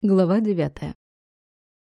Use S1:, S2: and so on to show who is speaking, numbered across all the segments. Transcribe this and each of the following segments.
S1: Глава 9.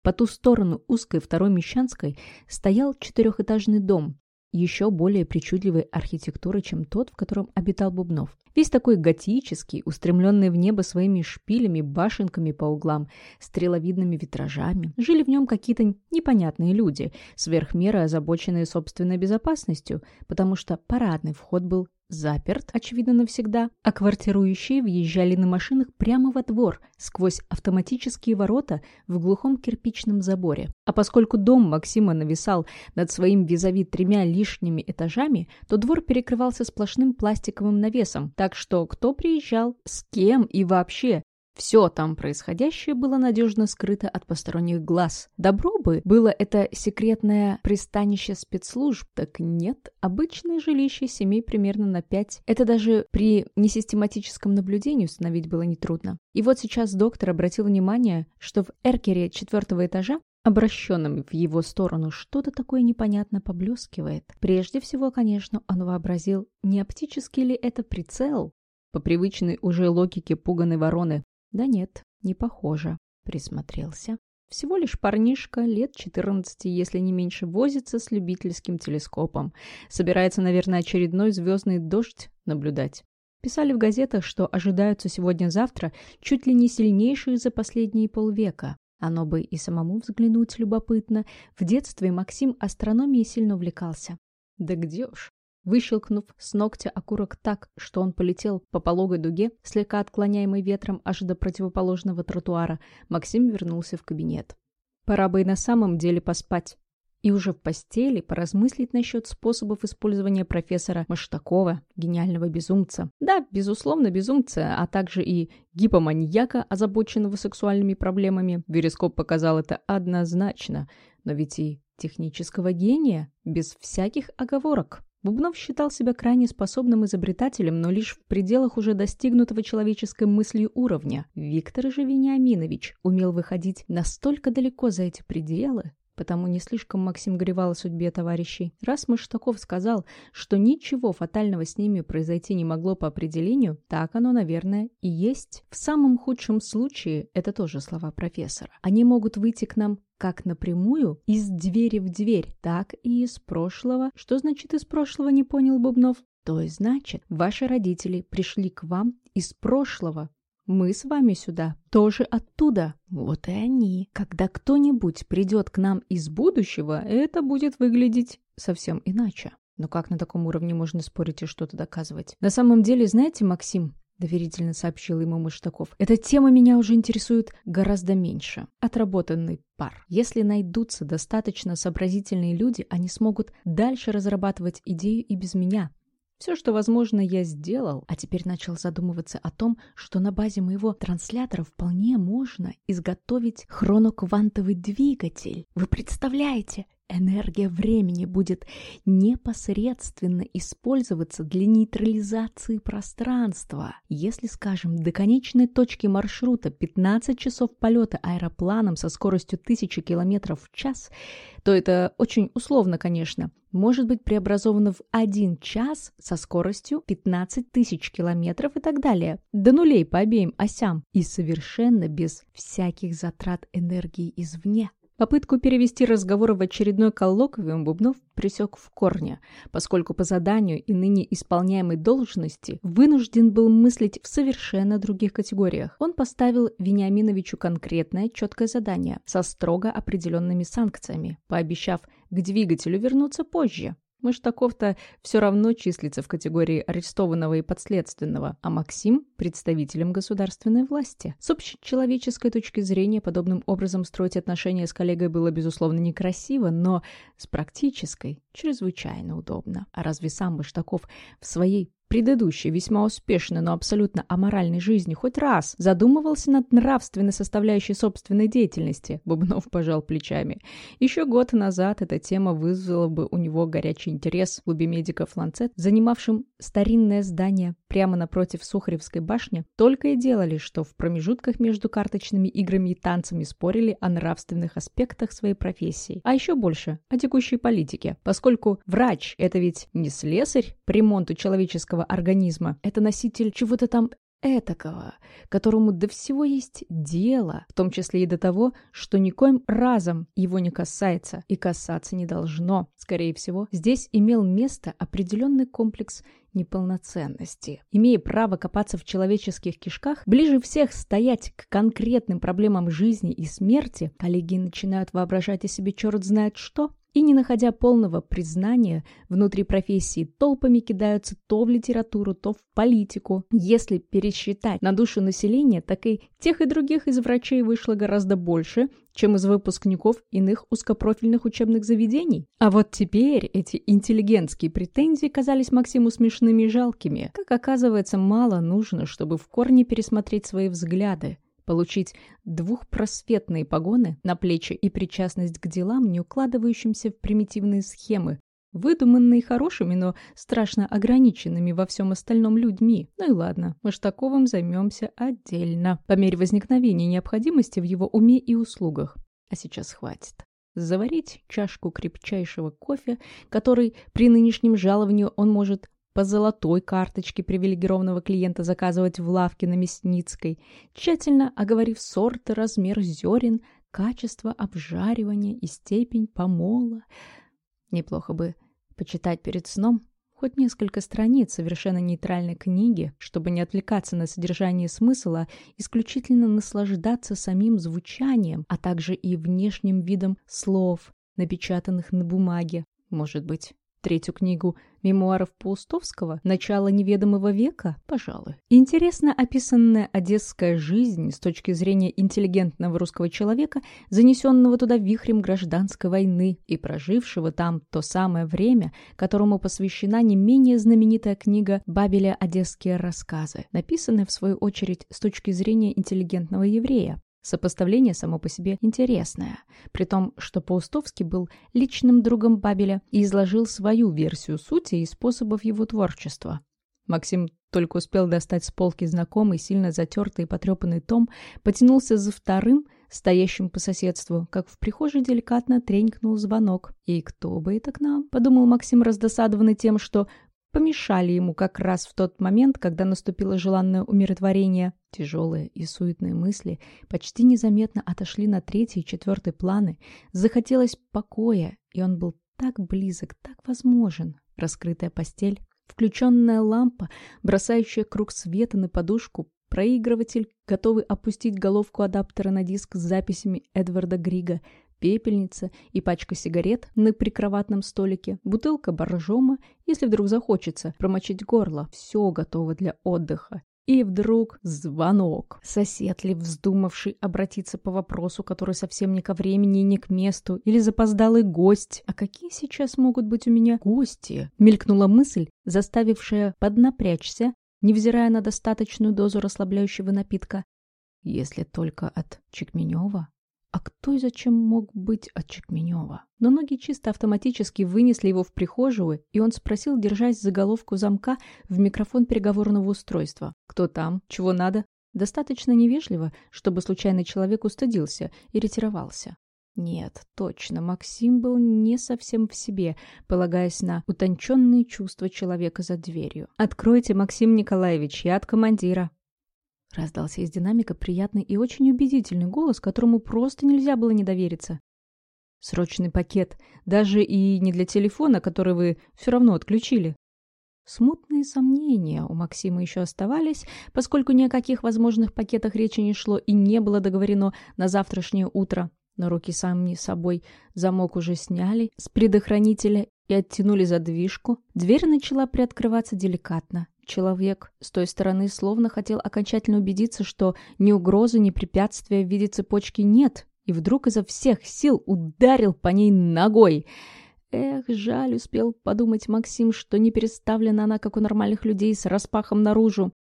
S1: По ту сторону узкой второй Мещанской стоял четырехэтажный дом, еще более причудливой архитектуры, чем тот, в котором обитал Бубнов. Весь такой готический, устремленный в небо своими шпилями, башенками по углам, стреловидными витражами. Жили в нем какие-то непонятные люди, сверхмеры озабоченные собственной безопасностью, потому что парадный вход был заперт, очевидно, навсегда, а квартирующие въезжали на машинах прямо во двор, сквозь автоматические ворота в глухом кирпичном заборе. А поскольку дом Максима нависал над своим визави тремя лишними этажами, то двор перекрывался сплошным пластиковым навесом, так что кто приезжал, с кем и вообще все там происходящее было надежно скрыто от посторонних глаз. Добро бы было это секретное пристанище спецслужб, так нет, обычное жилище семей примерно на пять. Это даже при несистематическом наблюдении установить было нетрудно. И вот сейчас доктор обратил внимание, что в эркере четвертого этажа обращенным в его сторону, что-то такое непонятно поблескивает. Прежде всего, конечно, он вообразил, не оптический ли это прицел? По привычной уже логике пуганой вороны да нет, не похоже. Присмотрелся. Всего лишь парнишка, лет 14, если не меньше, возится с любительским телескопом. Собирается, наверное, очередной звездный дождь наблюдать. Писали в газетах, что ожидаются сегодня-завтра чуть ли не сильнейшие за последние полвека. Оно бы и самому взглянуть любопытно. В детстве Максим астрономией сильно увлекался. Да где уж. Выщелкнув с ногтя окурок так, что он полетел по пологой дуге, слегка отклоняемый ветром аж до противоположного тротуара, Максим вернулся в кабинет. Пора бы и на самом деле поспать. И уже в постели поразмыслить насчет способов использования профессора Маштакова, гениального безумца. Да, безусловно, безумца, а также и гипоманьяка, озабоченного сексуальными проблемами. Верескоп показал это однозначно. Но ведь и технического гения, без всяких оговорок. Бубнов считал себя крайне способным изобретателем, но лишь в пределах уже достигнутого человеческой мыслью уровня. Виктор же Вениаминович умел выходить настолько далеко за эти пределы, потому не слишком Максим горевал о судьбе товарищей. Раз Маштаков сказал, что ничего фатального с ними произойти не могло по определению, так оно, наверное, и есть. В самом худшем случае, это тоже слова профессора, они могут выйти к нам как напрямую из двери в дверь, так и из прошлого. Что значит из прошлого, не понял Бубнов? То есть, значит, ваши родители пришли к вам из прошлого. Мы с вами сюда тоже оттуда. Вот и они. Когда кто-нибудь придет к нам из будущего, это будет выглядеть совсем иначе. Но как на таком уровне можно спорить и что-то доказывать? На самом деле, знаете, Максим, — доверительно сообщил ему Маштаков. «Эта тема меня уже интересует гораздо меньше. Отработанный пар. Если найдутся достаточно сообразительные люди, они смогут дальше разрабатывать идею и без меня. Все, что возможно, я сделал, а теперь начал задумываться о том, что на базе моего транслятора вполне можно изготовить хроноквантовый двигатель. Вы представляете, Энергия времени будет непосредственно использоваться для нейтрализации пространства. Если, скажем, до конечной точки маршрута 15 часов полета аэропланом со скоростью 1000 км в час, то это очень условно, конечно, может быть преобразовано в 1 час со скоростью 15 тысяч километров и так далее, до нулей по обеим осям и совершенно без всяких затрат энергии извне. Попытку перевести разговор в очередной коллоквиум Бубнов пресек в корне, поскольку по заданию и ныне исполняемой должности вынужден был мыслить в совершенно других категориях. Он поставил Вениаминовичу конкретное, четкое задание со строго определенными санкциями, пообещав к двигателю вернуться позже, Маштаков-то все равно числится в категории арестованного и подследственного, а Максим – представителем государственной власти. С общечеловеческой точки зрения подобным образом строить отношения с коллегой было, безусловно, некрасиво, но с практической – чрезвычайно удобно. А разве сам Маштаков в своей предыдущей, весьма успешной, но абсолютно аморальной жизни хоть раз задумывался над нравственной составляющей собственной деятельности, Бубнов пожал плечами. Еще год назад эта тема вызвала бы у него горячий интерес в клубе медиков «Ланцет», занимавшим старинное здание прямо напротив Сухаревской башни, только и делали, что в промежутках между карточными играми и танцами спорили о нравственных аспектах своей профессии, а еще больше о текущей политике, поскольку врач – это ведь не слесарь по ремонту человеческого организма, это носитель чего-то там этакого, которому до всего есть дело, в том числе и до того, что никоим разом его не касается и касаться не должно. Скорее всего, здесь имел место определенный комплекс неполноценности. Имея право копаться в человеческих кишках, ближе всех стоять к конкретным проблемам жизни и смерти, коллеги начинают воображать о себе черт знает что, и, не находя полного признания внутри профессии, толпами кидаются то в литературу, то в политику. Если пересчитать на душу населения, так и тех и других из врачей вышло гораздо больше, чем из выпускников иных узкопрофильных учебных заведений. А вот теперь эти интеллигентские претензии казались Максиму смешными и жалкими. Как оказывается, мало нужно, чтобы в корне пересмотреть свои взгляды получить двухпросветные погоны на плечи и причастность к делам, не укладывающимся в примитивные схемы, выдуманные хорошими, но страшно ограниченными во всем остальном людьми. Ну и ладно, мы Штаковым займемся отдельно, по мере возникновения необходимости в его уме и услугах. А сейчас хватит. Заварить чашку крепчайшего кофе, который при нынешнем жаловании он может по золотой карточке привилегированного клиента заказывать в лавке на Мясницкой, тщательно оговорив сорт и размер зерен, качество обжаривания и степень помола. Неплохо бы почитать перед сном хоть несколько страниц совершенно нейтральной книги, чтобы не отвлекаться на содержание смысла, исключительно наслаждаться самим звучанием, а также и внешним видом слов, напечатанных на бумаге. Может быть, третью книгу мемуаров Паустовского «Начало неведомого века», пожалуй. Интересно описанная одесская жизнь с точки зрения интеллигентного русского человека, занесенного туда вихрем гражданской войны и прожившего там то самое время, которому посвящена не менее знаменитая книга Бабеля «Одесские рассказы», написанная, в свою очередь, с точки зрения интеллигентного еврея. Сопоставление само по себе интересное, при том, что Паустовский был личным другом Бабеля и изложил свою версию сути и способов его творчества. Максим только успел достать с полки знакомый, сильно затертый и потрепанный том, потянулся за вторым, стоящим по соседству, как в прихожей деликатно тренькнул звонок. «И кто бы это к нам?» — подумал Максим, раздосадованный тем, что помешали ему как раз в тот момент, когда наступило желанное умиротворение. Тяжелые и суетные мысли почти незаметно отошли на третий и четвертый планы. Захотелось покоя, и он был так близок, так возможен. Раскрытая постель, включенная лампа, бросающая круг света на подушку, проигрыватель, готовый опустить головку адаптера на диск с записями Эдварда Грига — пепельница и пачка сигарет на прикроватном столике, бутылка боржома, если вдруг захочется промочить горло. Все готово для отдыха. И вдруг звонок. Сосед ли, вздумавший обратиться по вопросу, который совсем не ко времени и не к месту, или запоздалый гость. А какие сейчас могут быть у меня гости? Мелькнула мысль, заставившая поднапрячься, невзирая на достаточную дозу расслабляющего напитка. Если только от Чекменева. А кто и зачем мог быть от Чекменева? Но ноги чисто автоматически вынесли его в прихожую, и он спросил, держась за головку замка, в микрофон переговорного устройства. «Кто там? Чего надо?» Достаточно невежливо, чтобы случайный человек устыдился и ретировался. Нет, точно, Максим был не совсем в себе, полагаясь на утонченные чувства человека за дверью. «Откройте, Максим Николаевич, я от командира». Раздался из динамика приятный и очень убедительный голос, которому просто нельзя было не довериться. «Срочный пакет. Даже и не для телефона, который вы все равно отключили». Смутные сомнения у Максима еще оставались, поскольку ни о каких возможных пакетах речи не шло и не было договорено на завтрашнее утро. Но руки сами собой замок уже сняли с предохранителя и оттянули задвижку. Дверь начала приоткрываться деликатно. Человек с той стороны словно хотел окончательно убедиться, что ни угрозы, ни препятствия в виде цепочки нет, и вдруг изо всех сил ударил по ней ногой. Эх, жаль, успел подумать Максим, что не переставлена она, как у нормальных людей, с распахом наружу.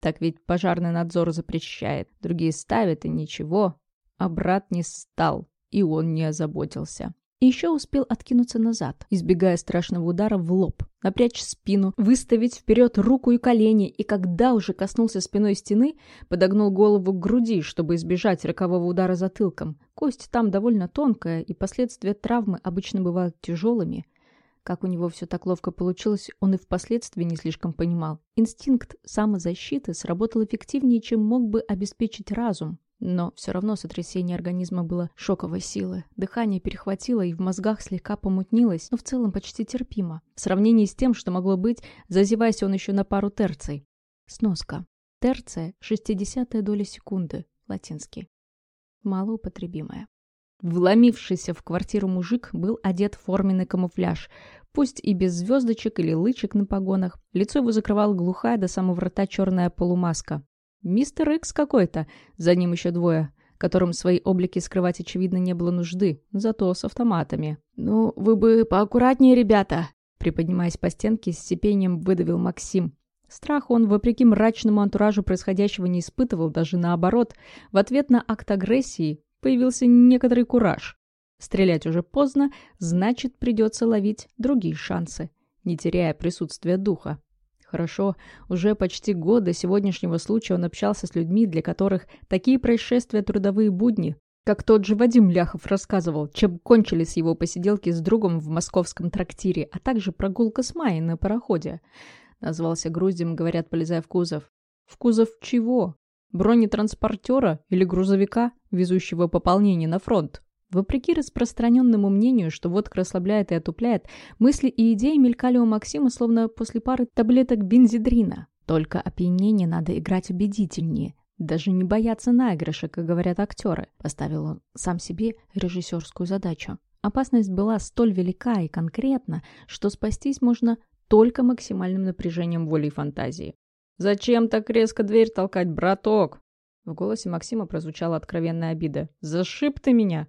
S1: Так ведь пожарный надзор запрещает. Другие ставят, и ничего. А брат не стал, и он не озаботился. И еще успел откинуться назад, избегая страшного удара в лоб, напрячь спину, выставить вперед руку и колени, и когда уже коснулся спиной стены, подогнул голову к груди, чтобы избежать рокового удара затылком. Кость там довольно тонкая, и последствия травмы обычно бывают тяжелыми. Как у него все так ловко получилось, он и впоследствии не слишком понимал. Инстинкт самозащиты сработал эффективнее, чем мог бы обеспечить разум. Но все равно сотрясение организма было шоковой силы. Дыхание перехватило и в мозгах слегка помутнилось, но в целом почти терпимо. В сравнении с тем, что могло быть, зазевайся он еще на пару терций. Сноска. Терция – шестидесятая доля секунды, латинский. Малоупотребимая. Вломившийся в квартиру мужик был одет в форменный камуфляж, пусть и без звездочек или лычек на погонах. Лицо его закрывала глухая до самого рта черная полумаска. Мистер Икс какой-то, за ним еще двое, которым свои облики скрывать, очевидно, не было нужды, зато с автоматами. «Ну, вы бы поаккуратнее, ребята!» Приподнимаясь по стенке, с сипением выдавил Максим. Страх он, вопреки мрачному антуражу происходящего, не испытывал, даже наоборот. В ответ на акт агрессии появился некоторый кураж. Стрелять уже поздно, значит, придется ловить другие шансы, не теряя присутствия духа. Хорошо, уже почти год до сегодняшнего случая он общался с людьми, для которых такие происшествия трудовые будни, как тот же Вадим Ляхов рассказывал, чем кончились его посиделки с другом в московском трактире, а также прогулка с Майей на пароходе. Назвался груздем, говорят, полезая в кузов. В кузов чего? Бронетранспортера или грузовика, везущего пополнение на фронт? Вопреки распространенному мнению, что водка расслабляет и отупляет, мысли и идеи мелькали у Максима словно после пары таблеток бензидрина. Только опьянение надо играть убедительнее, даже не бояться наигрыша, как говорят актеры. Поставил он сам себе режиссерскую задачу. Опасность была столь велика и конкретна, что спастись можно только максимальным напряжением воли и фантазии. «Зачем так резко дверь толкать, браток?» В голосе Максима прозвучала откровенная обида. «Зашиб ты меня!»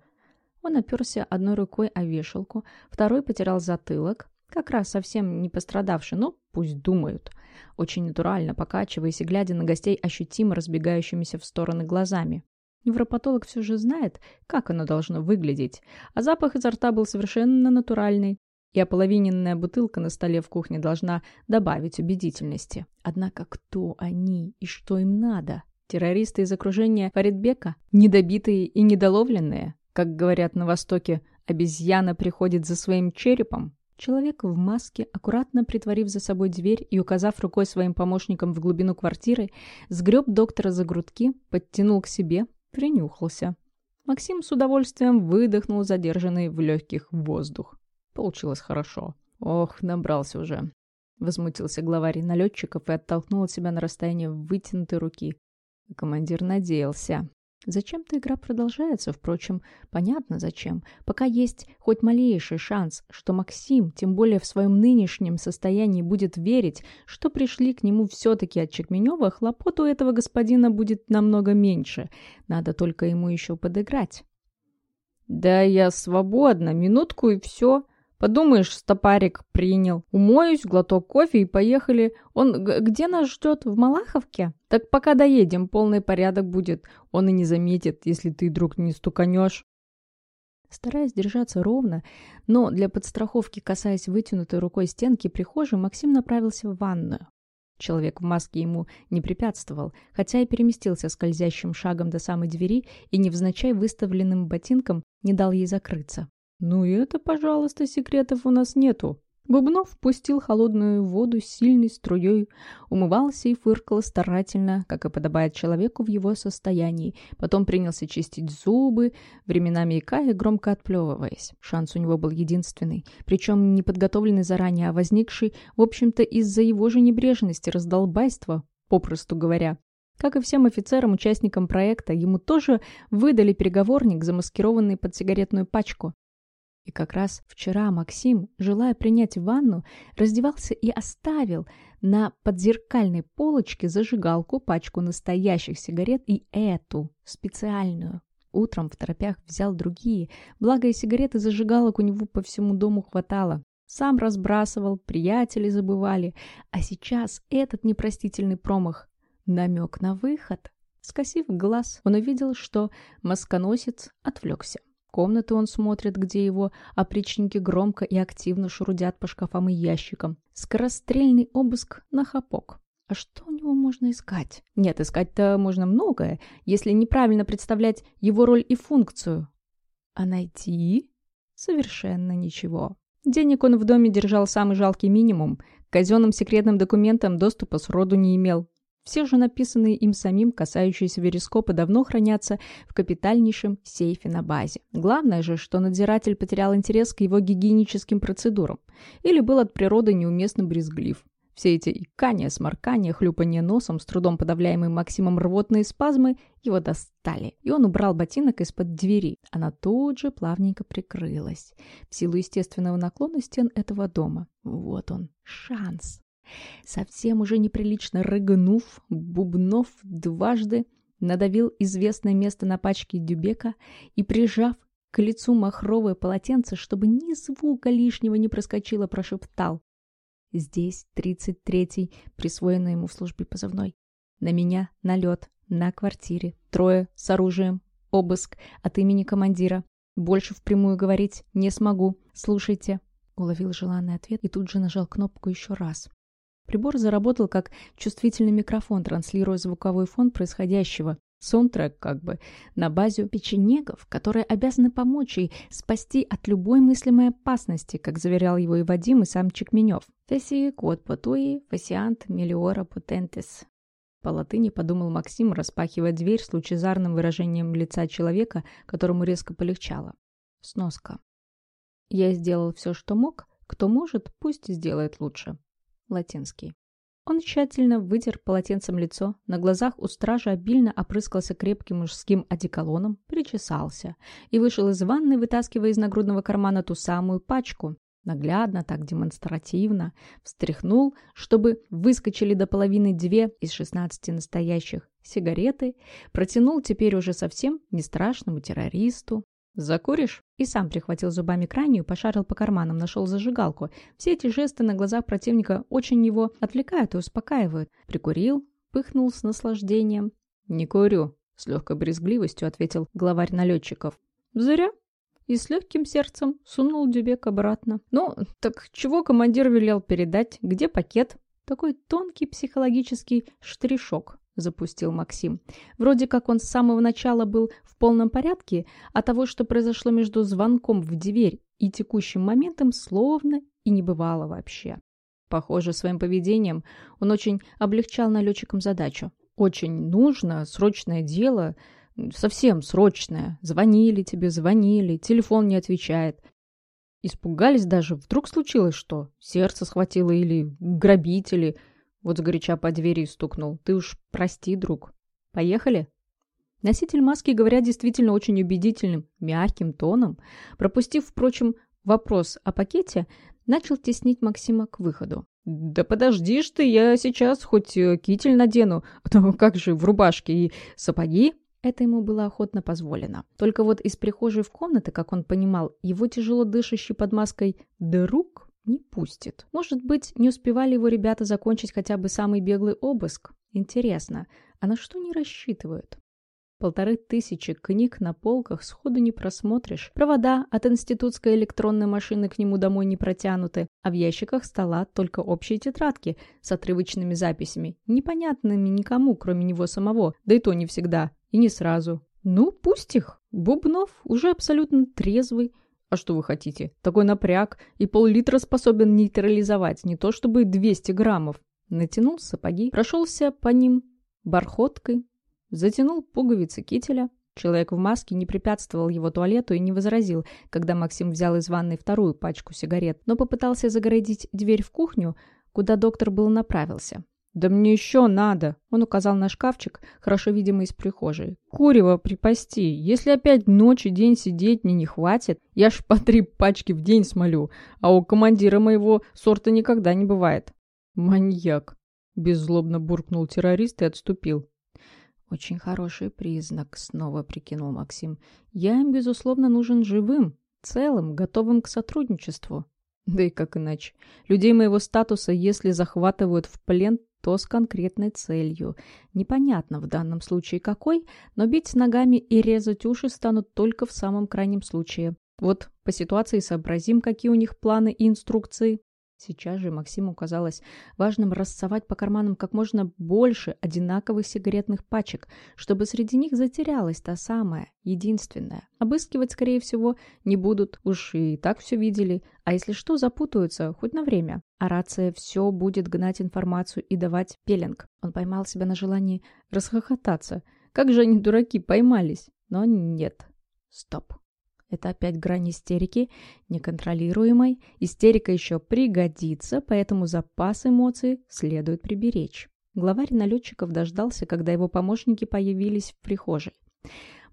S1: Он оперся одной рукой о вешалку, второй потерял затылок, как раз совсем не пострадавший, но пусть думают. Очень натурально, покачиваясь и глядя на гостей ощутимо разбегающимися в стороны глазами. Невропатолог все же знает, как оно должно выглядеть, а запах изо рта был совершенно натуральный, и ополовиненная бутылка на столе в кухне должна добавить убедительности. Однако кто они и что им надо? Террористы из окружения Фаридбека? Недобитые и недоловленные? Как говорят на Востоке, обезьяна приходит за своим черепом? Человек в маске, аккуратно притворив за собой дверь и указав рукой своим помощникам в глубину квартиры, сгреб доктора за грудки, подтянул к себе, принюхался. Максим с удовольствием выдохнул задержанный в легких воздух. Получилось хорошо. Ох, набрался уже. Возмутился главарь налетчиков и оттолкнул от себя на расстояние вытянутой руки. Командир надеялся. Зачем-то игра продолжается, впрочем, понятно зачем. Пока есть хоть малейший шанс, что Максим, тем более в своем нынешнем состоянии, будет верить, что пришли к нему все-таки от Чекменева, хлопот у этого господина будет намного меньше. Надо только ему еще подыграть. «Да я свободна, минутку и все», Подумаешь, стопарик принял. Умоюсь, глоток кофе и поехали. Он где нас ждет? В Малаховке? Так пока доедем, полный порядок будет. Он и не заметит, если ты, друг, не стуканешь. Стараясь держаться ровно, но для подстраховки, касаясь вытянутой рукой стенки прихожей, Максим направился в ванную. Человек в маске ему не препятствовал, хотя и переместился скользящим шагом до самой двери и невзначай выставленным ботинком не дал ей закрыться. «Ну и это, пожалуйста, секретов у нас нету». Бубнов пустил холодную воду с сильной струей, умывался и фыркал старательно, как и подобает человеку в его состоянии. Потом принялся чистить зубы, временами икая, громко отплевываясь. Шанс у него был единственный, причем не подготовленный заранее, а возникший, в общем-то, из-за его же небрежности, раздолбайства, попросту говоря. Как и всем офицерам, участникам проекта, ему тоже выдали переговорник, замаскированный под сигаретную пачку. И как раз вчера Максим, желая принять ванну, раздевался и оставил на подзеркальной полочке зажигалку, пачку настоящих сигарет и эту, специальную. Утром в торопях взял другие, благо и сигареты зажигалок у него по всему дому хватало. Сам разбрасывал, приятели забывали. А сейчас этот непростительный промах. Намек на выход. Скосив глаз, он увидел, что масконосец отвлекся. Комнаты он смотрит, где его опричники громко и активно шурудят по шкафам и ящикам. Скорострельный обыск на хапок. А что у него можно искать? Нет, искать-то можно многое, если неправильно представлять его роль и функцию. А найти? Совершенно ничего. Денег он в доме держал самый жалкий минимум. К казенным секретным документам доступа сроду не имел. Все же написанные им самим, касающиеся верископа, давно хранятся в капитальнейшем сейфе на базе. Главное же, что надзиратель потерял интерес к его гигиеническим процедурам или был от природы неуместно брезглив. Все эти икания, сморкания, хлюпанье носом, с трудом подавляемые Максимом рвотные спазмы, его достали, и он убрал ботинок из-под двери. Она тут же плавненько прикрылась, в силу естественного наклона стен этого дома. Вот он, шанс. Совсем уже неприлично рыгнув, Бубнов дважды надавил известное место на пачке Дюбека и, прижав к лицу махровое полотенце, чтобы ни звука лишнего не проскочило, прошептал. Здесь, 33-й, присвоенный ему в службе позывной. На меня налет, на квартире, трое с оружием, обыск от имени командира. Больше впрямую говорить не смогу. Слушайте. Уловил желанный ответ и тут же нажал кнопку еще раз. Прибор заработал как чувствительный микрофон, транслируя звуковой фон происходящего. Саундтрек как бы на базе печенегов, которые обязаны помочь ей спасти от любой мыслимой опасности, как заверял его и Вадим, и сам Чекменев. «Феси код потуи, фасиант мелиора потентес». По латыни подумал Максим, распахивая дверь с лучезарным выражением лица человека, которому резко полегчало. Сноска. «Я сделал все, что мог. Кто может, пусть сделает лучше». Латинский. Он тщательно вытер полотенцем лицо, на глазах у стража обильно опрыскался крепким мужским одеколоном, причесался и вышел из ванны, вытаскивая из нагрудного кармана ту самую пачку. Наглядно, так демонстративно, встряхнул, чтобы выскочили до половины две из шестнадцати настоящих сигареты, протянул теперь уже совсем не страшному террористу, «Закуришь?» И сам прихватил зубами крайнюю, пошарил по карманам, нашел зажигалку. Все эти жесты на глазах противника очень его отвлекают и успокаивают. Прикурил, пыхнул с наслаждением. «Не курю», — с легкой брезгливостью ответил главарь налетчиков. «Зря». И с легким сердцем сунул Дюбек обратно. «Ну, так чего командир велел передать? Где пакет?» Такой тонкий психологический штришок. — запустил Максим. Вроде как он с самого начала был в полном порядке, а того, что произошло между звонком в дверь и текущим моментом, словно и не бывало вообще. Похоже, своим поведением он очень облегчал налетчикам задачу. Очень нужно, срочное дело, совсем срочное. Звонили тебе, звонили, телефон не отвечает. Испугались даже, вдруг случилось что? Сердце схватило или грабители – вот сгоряча по двери стукнул. Ты уж прости, друг. Поехали? Носитель маски, говоря действительно очень убедительным, мягким тоном, пропустив, впрочем, вопрос о пакете, начал теснить Максима к выходу. «Да подожди ж ты, я сейчас хоть э, китель надену, а то как же в рубашке и сапоги?» Это ему было охотно позволено. Только вот из прихожей в комнаты, как он понимал, его тяжело дышащий под маской «друг» Не пустит. Может быть, не успевали его ребята закончить хотя бы самый беглый обыск? Интересно, а на что не рассчитывают? Полторы тысячи книг на полках сходу не просмотришь. Провода от институтской электронной машины к нему домой не протянуты, а в ящиках стола только общие тетрадки с отрывочными записями, непонятными никому, кроме него самого, да и то не всегда, и не сразу. Ну, пусть их. Бубнов уже абсолютно трезвый, а что вы хотите? Такой напряг и пол-литра способен нейтрализовать, не то чтобы 200 граммов. Натянул сапоги, прошелся по ним бархоткой, затянул пуговицы кителя. Человек в маске не препятствовал его туалету и не возразил, когда Максим взял из ванной вторую пачку сигарет, но попытался загородить дверь в кухню, куда доктор был направился. «Да мне еще надо!» Он указал на шкафчик, хорошо видимый из прихожей. «Курево припасти. Если опять ночь и день сидеть мне не хватит, я ж по три пачки в день смолю, а у командира моего сорта никогда не бывает». «Маньяк!» — беззлобно буркнул террорист и отступил. «Очень хороший признак», — снова прикинул Максим. «Я им, безусловно, нужен живым, целым, готовым к сотрудничеству». Да и как иначе. Людей моего статуса, если захватывают в плен, то с конкретной целью. Непонятно в данном случае какой, но бить ногами и резать уши станут только в самом крайнем случае. Вот по ситуации сообразим, какие у них планы и инструкции. Сейчас же Максиму казалось важным рассовать по карманам как можно больше одинаковых сигаретных пачек, чтобы среди них затерялась та самая, единственная. Обыскивать, скорее всего, не будут, уж и так все видели, а если что, запутаются, хоть на время. А рация все будет гнать информацию и давать пеленг. Он поймал себя на желании расхохотаться. Как же они, дураки, поймались? Но нет. Стоп. Это опять грань истерики, неконтролируемой. Истерика еще пригодится, поэтому запас эмоций следует приберечь. Главарь налетчиков дождался, когда его помощники появились в прихожей.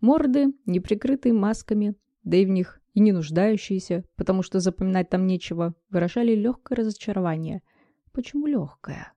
S1: Морды, не прикрытые масками, да и в них и не нуждающиеся, потому что запоминать там нечего, выражали легкое разочарование. Почему легкое?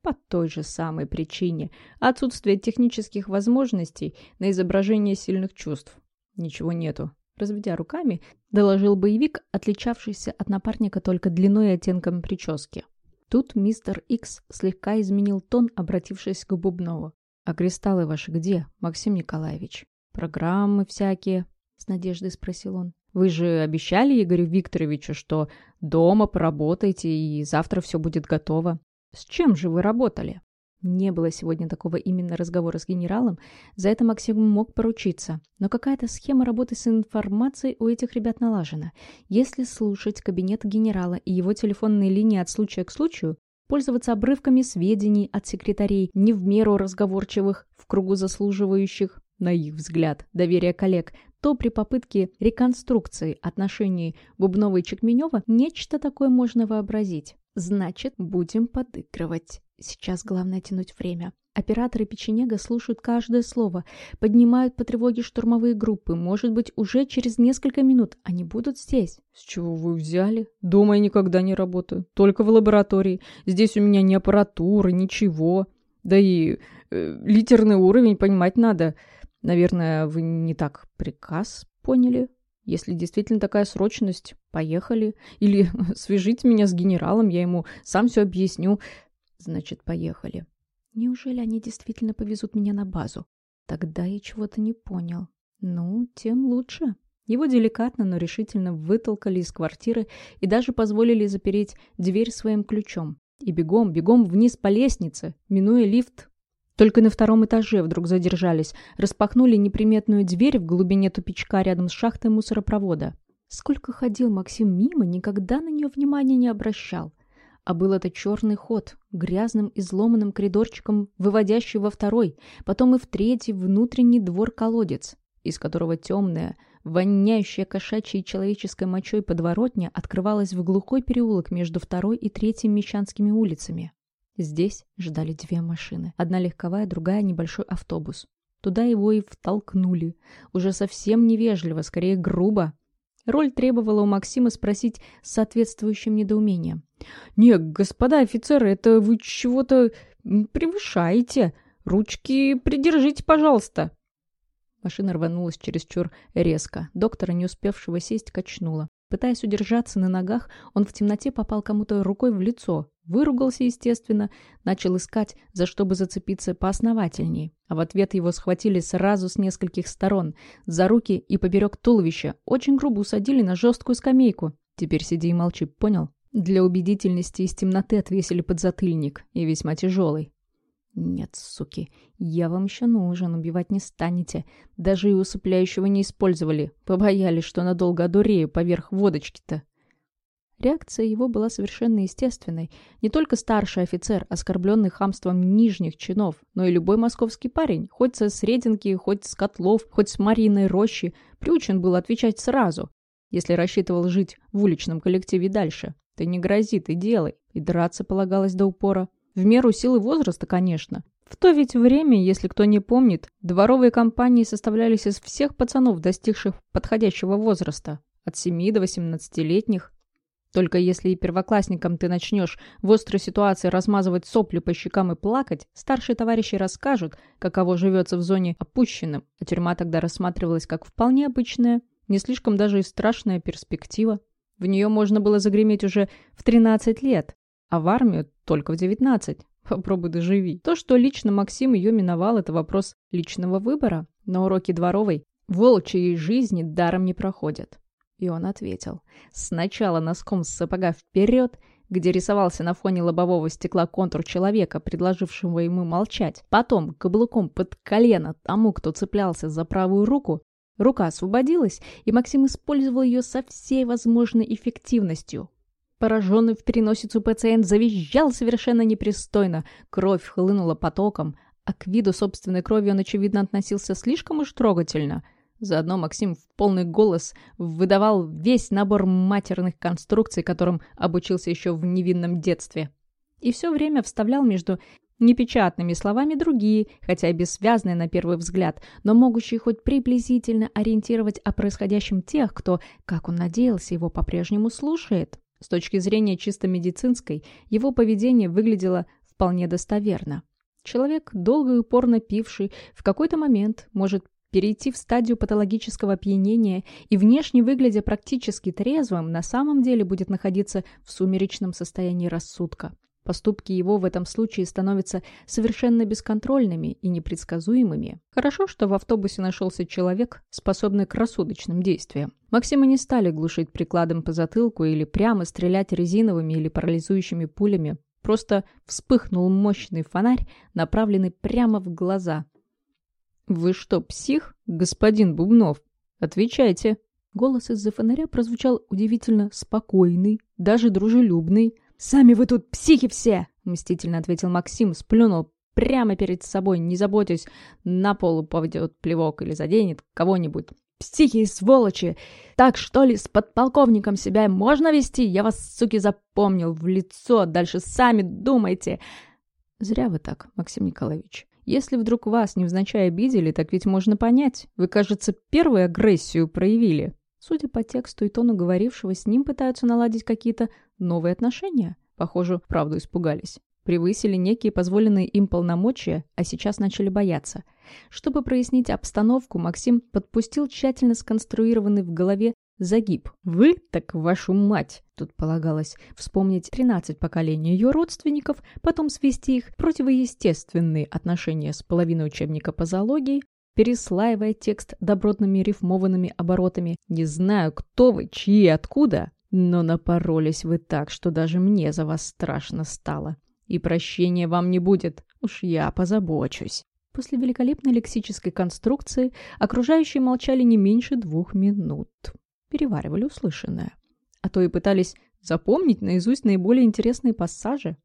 S1: По той же самой причине – отсутствие технических возможностей на изображение сильных чувств. Ничего нету, Разведя руками, доложил боевик, отличавшийся от напарника только длиной и оттенком прически. Тут мистер Икс слегка изменил тон, обратившись к Бубнову. «А кристаллы ваши где, Максим Николаевич?» «Программы всякие», — с надеждой спросил он. «Вы же обещали Игорю Викторовичу, что дома поработаете и завтра все будет готово. С чем же вы работали?» Не было сегодня такого именно разговора с генералом, за это Максим мог поручиться. Но какая-то схема работы с информацией у этих ребят налажена. Если слушать кабинет генерала и его телефонные линии от случая к случаю, пользоваться обрывками сведений от секретарей, не в меру разговорчивых, в кругу заслуживающих, на их взгляд, доверия коллег, то при попытке реконструкции отношений Бубнова и Чекменева нечто такое можно вообразить. Значит, будем подыгрывать. Сейчас главное тянуть время. Операторы печенега слушают каждое слово, поднимают по тревоге штурмовые группы. Может быть, уже через несколько минут они будут здесь. С чего вы взяли? Дома я никогда не работаю. Только в лаборатории. Здесь у меня ни аппаратуры, ничего. Да и э, литерный уровень понимать надо. Наверное, вы не так приказ поняли? Если действительно такая срочность, поехали. Или свяжите меня с генералом, я ему сам все объясню. Значит, поехали. Неужели они действительно повезут меня на базу? Тогда я чего-то не понял. Ну, тем лучше. Его деликатно, но решительно вытолкали из квартиры и даже позволили запереть дверь своим ключом. И бегом, бегом вниз по лестнице, минуя лифт. Только на втором этаже вдруг задержались, распахнули неприметную дверь в глубине тупичка рядом с шахтой мусоропровода. Сколько ходил Максим мимо, никогда на нее внимания не обращал. А был это черный ход, грязным изломанным коридорчиком, выводящий во второй, потом и в третий внутренний двор-колодец, из которого темная, воняющая кошачьей и человеческой мочой подворотня открывалась в глухой переулок между второй и третьим Мещанскими улицами. Здесь ждали две машины. Одна легковая, другая небольшой автобус. Туда его и втолкнули. Уже совсем невежливо, скорее грубо. Роль требовала у Максима спросить с соответствующим недоумением. «Не, господа офицеры, это вы чего-то превышаете. Ручки придержите, пожалуйста». Машина рванулась чересчур резко. Доктора, не успевшего сесть, качнула. Пытаясь удержаться на ногах, он в темноте попал кому-то рукой в лицо. Выругался, естественно, начал искать, за что бы зацепиться поосновательней. А в ответ его схватили сразу с нескольких сторон, за руки и поперек туловища. Очень грубо усадили на жесткую скамейку. Теперь сиди и молчи, понял? Для убедительности из темноты отвесили подзатыльник, и весьма тяжелый. «Нет, суки, я вам еще нужен, убивать не станете. Даже и усыпляющего не использовали. Побоялись, что надолго одурею поверх водочки-то». Реакция его была совершенно естественной. Не только старший офицер, оскорбленный хамством нижних чинов, но и любой московский парень, хоть со Срединки, хоть с Котлов, хоть с Мариной Рощи, приучен был отвечать сразу, если рассчитывал жить в уличном коллективе дальше. Ты не грози, ты делай. И драться полагалось до упора. В меру силы возраста, конечно. В то ведь время, если кто не помнит, дворовые компании составлялись из всех пацанов, достигших подходящего возраста. От 7 до 18-летних. Только если и первоклассникам ты начнешь в острой ситуации размазывать сопли по щекам и плакать, старшие товарищи расскажут, каково живется в зоне опущенным, а тюрьма тогда рассматривалась как вполне обычная, не слишком даже и страшная перспектива. В нее можно было загреметь уже в 13 лет, а в армию только в 19. Попробуй доживи. То, что лично Максим ее миновал, это вопрос личного выбора. На уроке дворовой волчьей жизни даром не проходят. И он ответил. Сначала носком с сапога вперед, где рисовался на фоне лобового стекла контур человека, предложившего ему молчать. Потом каблуком под колено тому, кто цеплялся за правую руку, рука освободилась, и Максим использовал ее со всей возможной эффективностью. Пораженный в переносицу пациент завизжал совершенно непристойно, кровь хлынула потоком, а к виду собственной крови он, очевидно, относился слишком уж трогательно – Заодно Максим в полный голос выдавал весь набор матерных конструкций, которым обучился еще в невинном детстве. И все время вставлял между непечатными словами другие, хотя и бессвязные на первый взгляд, но могущие хоть приблизительно ориентировать о происходящем тех, кто, как он надеялся, его по-прежнему слушает. С точки зрения чисто медицинской, его поведение выглядело вполне достоверно. Человек, долго и упорно пивший, в какой-то момент может перейти в стадию патологического опьянения и внешне выглядя практически трезвым, на самом деле будет находиться в сумеречном состоянии рассудка. Поступки его в этом случае становятся совершенно бесконтрольными и непредсказуемыми. Хорошо, что в автобусе нашелся человек, способный к рассудочным действиям. Максима не стали глушить прикладом по затылку или прямо стрелять резиновыми или парализующими пулями. Просто вспыхнул мощный фонарь, направленный прямо в глаза – «Вы что, псих, господин Бубнов? Отвечайте!» Голос из-за фонаря прозвучал удивительно спокойный, даже дружелюбный. «Сами вы тут психи все!» — мстительно ответил Максим, сплюнул прямо перед собой, не заботясь, на пол упадет плевок или заденет кого-нибудь. «Психи и сволочи! Так что ли с подполковником себя можно вести? Я вас, суки, запомнил в лицо, дальше сами думайте!» «Зря вы так, Максим Николаевич. Если вдруг вас невзначай обидели, так ведь можно понять. Вы, кажется, первую агрессию проявили. Судя по тексту и тону говорившего, с ним пытаются наладить какие-то новые отношения. Похоже, правду испугались. Превысили некие позволенные им полномочия, а сейчас начали бояться. Чтобы прояснить обстановку, Максим подпустил тщательно сконструированный в голове Загиб. Вы, так вашу мать. Тут полагалось вспомнить 13 поколений ее родственников, потом свести их противоестественные отношения с половиной учебника по зоологии, переслаивая текст добротными рифмованными оборотами. Не знаю, кто вы, чьи и откуда, но напоролись вы так, что даже мне за вас страшно стало. И прощения вам не будет, уж я позабочусь. После великолепной лексической конструкции окружающие молчали не меньше двух минут переваривали услышанное. А то и пытались запомнить наизусть наиболее интересные пассажи.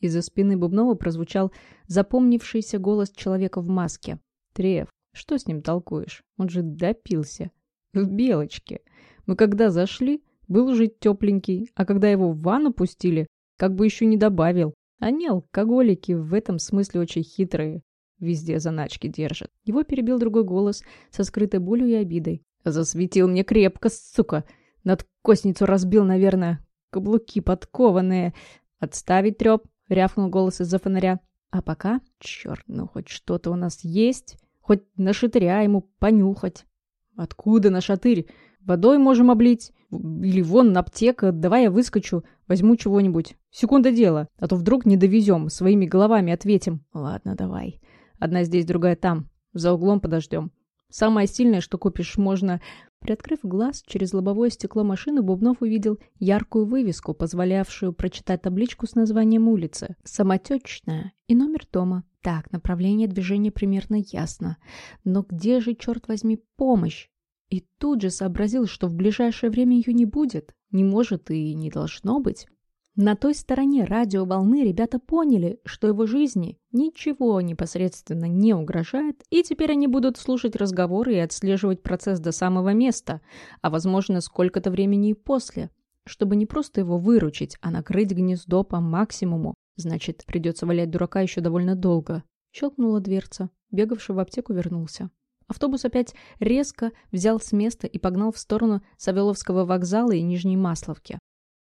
S1: Из-за спины Бубнова прозвучал запомнившийся голос человека в маске. «Треф, что с ним толкуешь? Он же допился. В белочке. Мы когда зашли, был уже тепленький, а когда его в ванну пустили, как бы еще не добавил. Они, алкоголики, в этом смысле очень хитрые. Везде заначки держат. Его перебил другой голос со скрытой болью и обидой. Засветил мне крепко, сука. Над косницу разбил, наверное. Каблуки подкованные. Отставить треп, рявкнул голос из-за фонаря. А пока, черт, ну хоть что-то у нас есть. Хоть на шатыря ему понюхать. Откуда на шатырь? Водой можем облить. Или вон на аптека. Давай я выскочу, возьму чего-нибудь. Секунда дела. А то вдруг не довезем, своими головами ответим. Ладно, давай. Одна здесь, другая там. За углом подождем. Самое сильное, что купишь, можно... Приоткрыв глаз, через лобовое стекло машины Бубнов увидел яркую вывеску, позволявшую прочитать табличку с названием улицы. Самотечная и номер дома. Так, направление движения примерно ясно. Но где же, черт возьми, помощь? И тут же сообразил, что в ближайшее время ее не будет. Не может и не должно быть. На той стороне радиоволны ребята поняли, что его жизни ничего непосредственно не угрожает, и теперь они будут слушать разговоры и отслеживать процесс до самого места, а возможно сколько-то времени и после, чтобы не просто его выручить, а накрыть гнездо по максимуму. Значит, придется валять дурака еще довольно долго. Щелкнула дверца. Бегавший в аптеку вернулся. Автобус опять резко взял с места и погнал в сторону Савеловского вокзала и Нижней Масловки.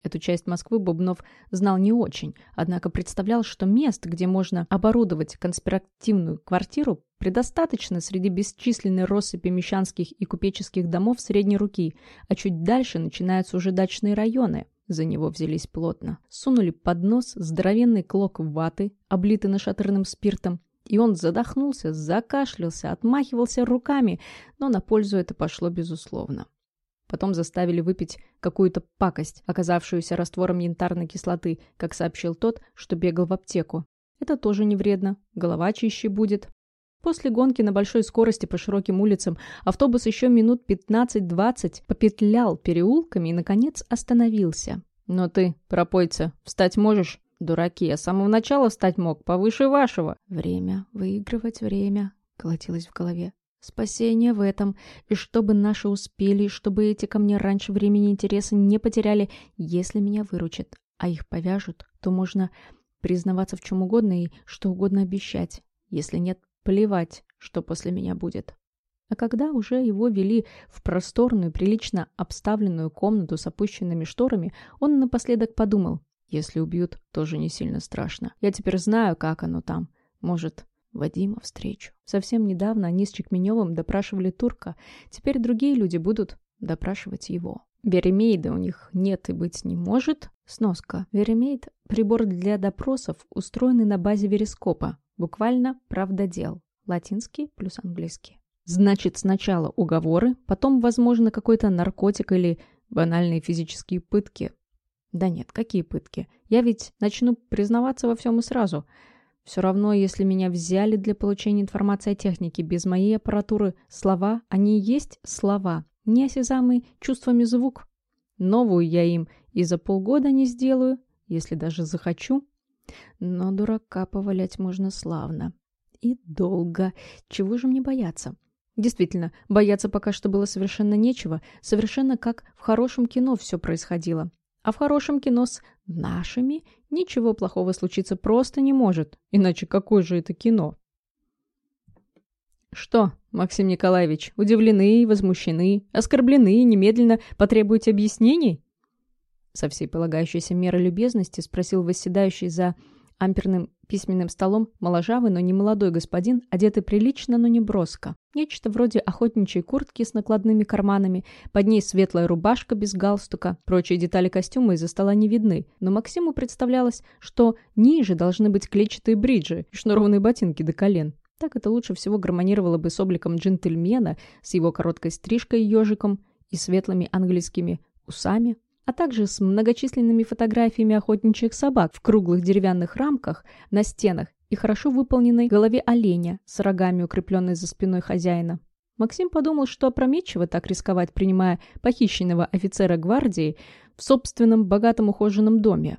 S1: Эту часть Москвы Бубнов знал не очень, однако представлял, что мест, где можно оборудовать конспиративную квартиру, предостаточно среди бесчисленной россыпи мещанских и купеческих домов средней руки, а чуть дальше начинаются уже дачные районы. За него взялись плотно. Сунули под нос здоровенный клок ваты, облитый нашатырным спиртом, и он задохнулся, закашлялся, отмахивался руками, но на пользу это пошло безусловно. Потом заставили выпить какую-то пакость, оказавшуюся раствором янтарной кислоты, как сообщил тот, что бегал в аптеку. Это тоже не вредно, голова чище будет. После гонки на большой скорости по широким улицам автобус еще минут 15-20 попетлял переулками и, наконец, остановился. «Но ты, пропойца, встать можешь?» «Дураки, я с самого начала встать мог, повыше вашего». «Время, выигрывать время», — колотилось в голове. «Спасение в этом. И чтобы наши успели, чтобы эти ко мне раньше времени интереса не потеряли, если меня выручат, а их повяжут, то можно признаваться в чем угодно и что угодно обещать. Если нет, Плевать, что после меня будет. А когда уже его вели в просторную, прилично обставленную комнату с опущенными шторами, он напоследок подумал, если убьют, тоже не сильно страшно. Я теперь знаю, как оно там. Может, Вадима встречу. Совсем недавно они с Чекменевым допрашивали турка, теперь другие люди будут допрашивать его. Веремейда у них нет и быть не может. Сноска. Веремейд – прибор для допросов, устроенный на базе верескопа. Буквально правдодел. Латинский плюс английский. Значит, сначала уговоры, потом, возможно, какой-то наркотик или банальные физические пытки. Да нет, какие пытки? Я ведь начну признаваться во всем и сразу. Все равно, если меня взяли для получения информации о технике без моей аппаратуры, слова, они и есть слова, неосязамый чувствами звук. Новую я им и за полгода не сделаю, если даже захочу. Но дурака повалять можно славно. И долго. Чего же мне бояться? Действительно, бояться пока что было совершенно нечего, совершенно как в хорошем кино все происходило. А в хорошем кино с нашими ничего плохого случиться просто не может. Иначе какое же это кино? Что, Максим Николаевич, удивлены, возмущены, оскорблены, немедленно потребуете объяснений? Со всей полагающейся мерой любезности спросил восседающий за амперным письменным столом моложавый, но не молодой господин, одетый прилично, но не броско. Нечто вроде охотничьей куртки с накладными карманами, под ней светлая рубашка без галстука, прочие детали костюма из-за стола не видны, но Максиму представлялось, что ниже должны быть клетчатые бриджи и шнурованные ботинки до колен. Так это лучше всего гармонировало бы с обликом джентльмена, с его короткой стрижкой и ежиком и светлыми английскими усами, а также с многочисленными фотографиями охотничьих собак в круглых деревянных рамках на стенах и хорошо выполненной голове оленя с рогами, укрепленной за спиной хозяина. Максим подумал, что опрометчиво так рисковать, принимая похищенного офицера гвардии в собственном богатом ухоженном доме.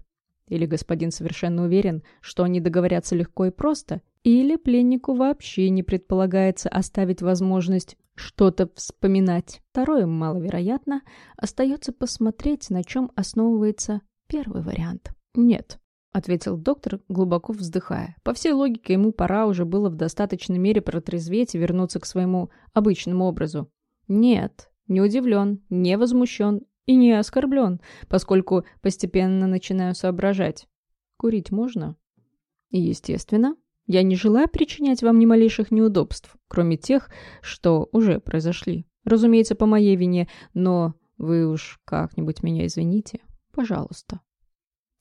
S1: Или господин совершенно уверен, что они договорятся легко и просто, или пленнику вообще не предполагается оставить возможность что-то вспоминать. Второе маловероятно. Остается посмотреть, на чем основывается первый вариант. «Нет», — ответил доктор, глубоко вздыхая. По всей логике, ему пора уже было в достаточной мере протрезветь и вернуться к своему обычному образу. «Нет, не удивлен, не возмущен и не оскорблен, поскольку постепенно начинаю соображать. Курить можно?» «Естественно», я не желаю причинять вам ни малейших неудобств, кроме тех, что уже произошли. Разумеется, по моей вине, но вы уж как-нибудь меня извините. Пожалуйста.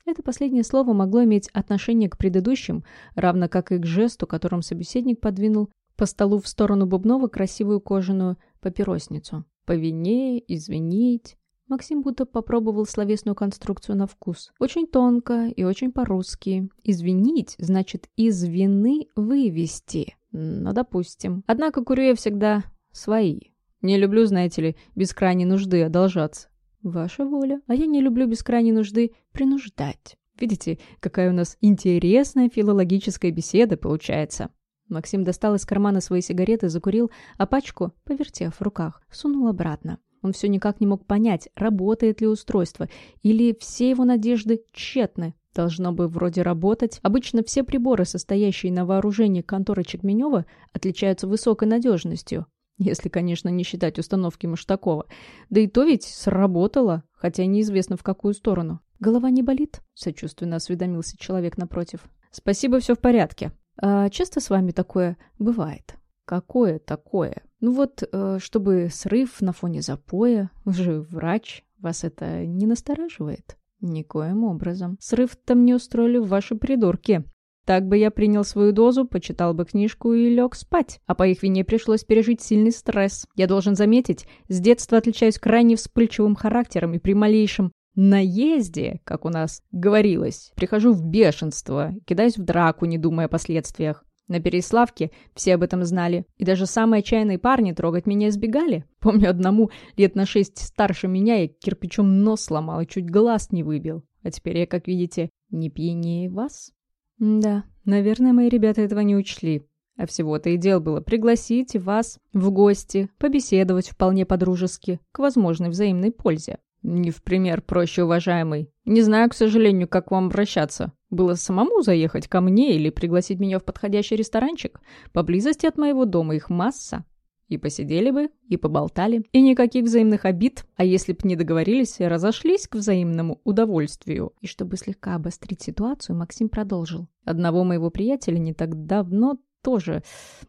S1: Это последнее слово могло иметь отношение к предыдущим, равно как и к жесту, которым собеседник подвинул по столу в сторону Бубнова красивую кожаную папиросницу. По вине, извинить, Максим будто попробовал словесную конструкцию на вкус. Очень тонко и очень по-русски. Извинить значит из вины вывести. Ну, допустим. Однако курю я всегда свои. Не люблю, знаете ли, без крайней нужды одолжаться. Ваша воля. А я не люблю без крайней нужды принуждать. Видите, какая у нас интересная филологическая беседа получается. Максим достал из кармана свои сигареты, закурил, а пачку, повертев в руках, сунул обратно. Он все никак не мог понять, работает ли устройство, или все его надежды тщетны. Должно бы вроде работать. Обычно все приборы, состоящие на вооружении конторы Чекменева, отличаются высокой надежностью. Если, конечно, не считать установки Маштакова. Да и то ведь сработало, хотя неизвестно в какую сторону. «Голова не болит?» – сочувственно осведомился человек напротив. «Спасибо, все в порядке. А часто с вами такое бывает?» «Какое такое?» Ну вот, э, чтобы срыв на фоне запоя, вы же врач, вас это не настораживает? Никоим образом. Срыв там не устроили ваши придурки. Так бы я принял свою дозу, почитал бы книжку и лег спать. А по их вине пришлось пережить сильный стресс. Я должен заметить, с детства отличаюсь крайне вспыльчивым характером и при малейшем наезде, как у нас говорилось, прихожу в бешенство, кидаюсь в драку, не думая о последствиях. На Переславке все об этом знали, и даже самые отчаянные парни трогать меня избегали. Помню одному, лет на шесть старше меня, я кирпичом нос сломал и чуть глаз не выбил. А теперь я, как видите, не пьянее вас. Да, наверное, мои ребята этого не учли. А всего-то и дел было пригласить вас в гости, побеседовать вполне по-дружески, к возможной взаимной пользе. Не в пример проще, уважаемый. Не знаю, к сожалению, как вам обращаться. Было самому заехать ко мне или пригласить меня в подходящий ресторанчик? Поблизости от моего дома их масса. И посидели бы, и поболтали, и никаких взаимных обид, а если б не договорились, разошлись к взаимному удовольствию. И чтобы слегка обострить ситуацию, Максим продолжил. Одного моего приятеля не так давно тоже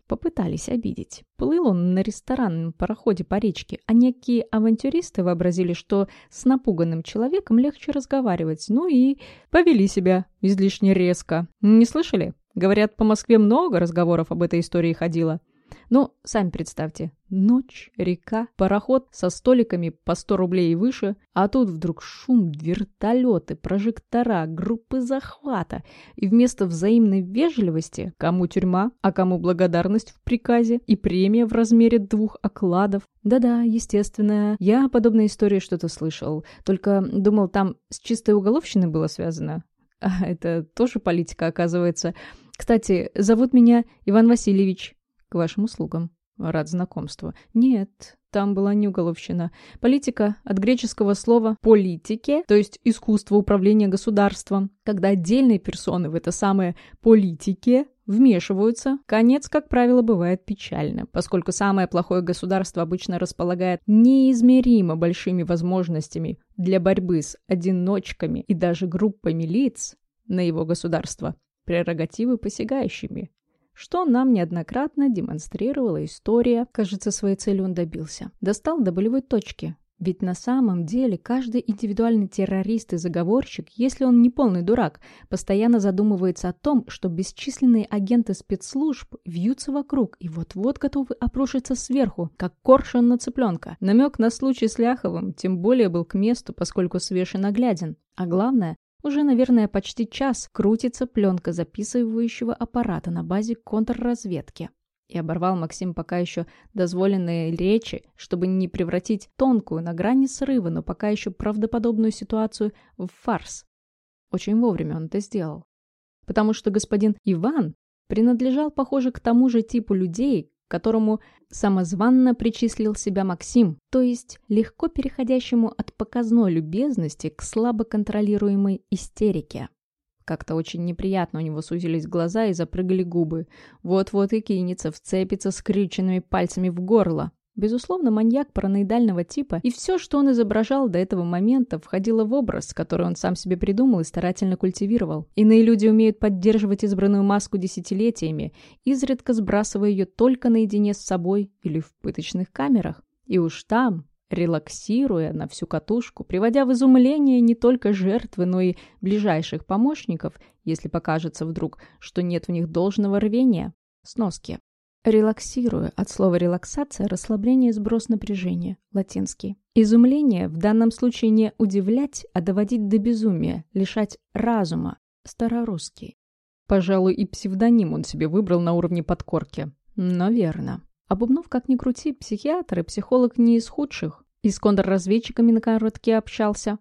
S1: попытались обидеть. Плыл он на ресторанном пароходе по речке, а некие авантюристы вообразили, что с напуганным человеком легче разговаривать, ну и повели себя излишне резко. Не слышали? Говорят, по Москве много разговоров об этой истории ходило. Ну, сами представьте, ночь, река, пароход со столиками по 100 рублей и выше, а тут вдруг шум, вертолеты, прожектора, группы захвата, и вместо взаимной вежливости кому тюрьма, а кому благодарность в приказе и премия в размере двух окладов. Да-да, естественно, я о подобной истории что-то слышал, только думал, там с чистой уголовщиной было связано. А это тоже политика, оказывается. Кстати, зовут меня Иван Васильевич. К вашим услугам. Рад знакомству. Нет, там была не уголовщина. Политика от греческого слова «политике», то есть искусство управления государством. Когда отдельные персоны в это самое «политике» вмешиваются, конец, как правило, бывает печальным, поскольку самое плохое государство обычно располагает неизмеримо большими возможностями для борьбы с одиночками и даже группами лиц на его государство, прерогативы посягающими что нам неоднократно демонстрировала история. Кажется, своей цели он добился. Достал до болевой точки. Ведь на самом деле каждый индивидуальный террорист и заговорщик, если он не полный дурак, постоянно задумывается о том, что бесчисленные агенты спецслужб вьются вокруг и вот-вот готовы обрушиться сверху, как коршун на цыпленка. Намек на случай с Ляховым тем более был к месту, поскольку свеж и нагляден. А главное, уже, наверное, почти час крутится пленка записывающего аппарата на базе контрразведки. И оборвал Максим пока еще дозволенные речи, чтобы не превратить тонкую на грани срыва, но пока еще правдоподобную ситуацию в фарс. Очень вовремя он это сделал. Потому что господин Иван принадлежал, похоже, к тому же типу людей, которому самозванно причислил себя Максим, то есть легко переходящему от показной любезности к слабо контролируемой истерике. Как-то очень неприятно у него сузились глаза и запрыгали губы. Вот-вот и кинется, вцепится скрюченными пальцами в горло. Безусловно, маньяк параноидального типа, и все, что он изображал до этого момента, входило в образ, который он сам себе придумал и старательно культивировал. Иные люди умеют поддерживать избранную маску десятилетиями, изредка сбрасывая ее только наедине с собой или в пыточных камерах. И уж там, релаксируя на всю катушку, приводя в изумление не только жертвы, но и ближайших помощников, если покажется вдруг, что нет в них должного рвения. Сноски. Релаксирую. От слова релаксация – расслабление, сброс напряжения. Латинский. Изумление в данном случае не удивлять, а доводить до безумия, лишать разума. Старорусский. Пожалуй, и псевдоним он себе выбрал на уровне подкорки. Но верно. Бубнов, как ни крути, психиатр и психолог не из худших. И с контрразведчиками на коротке общался,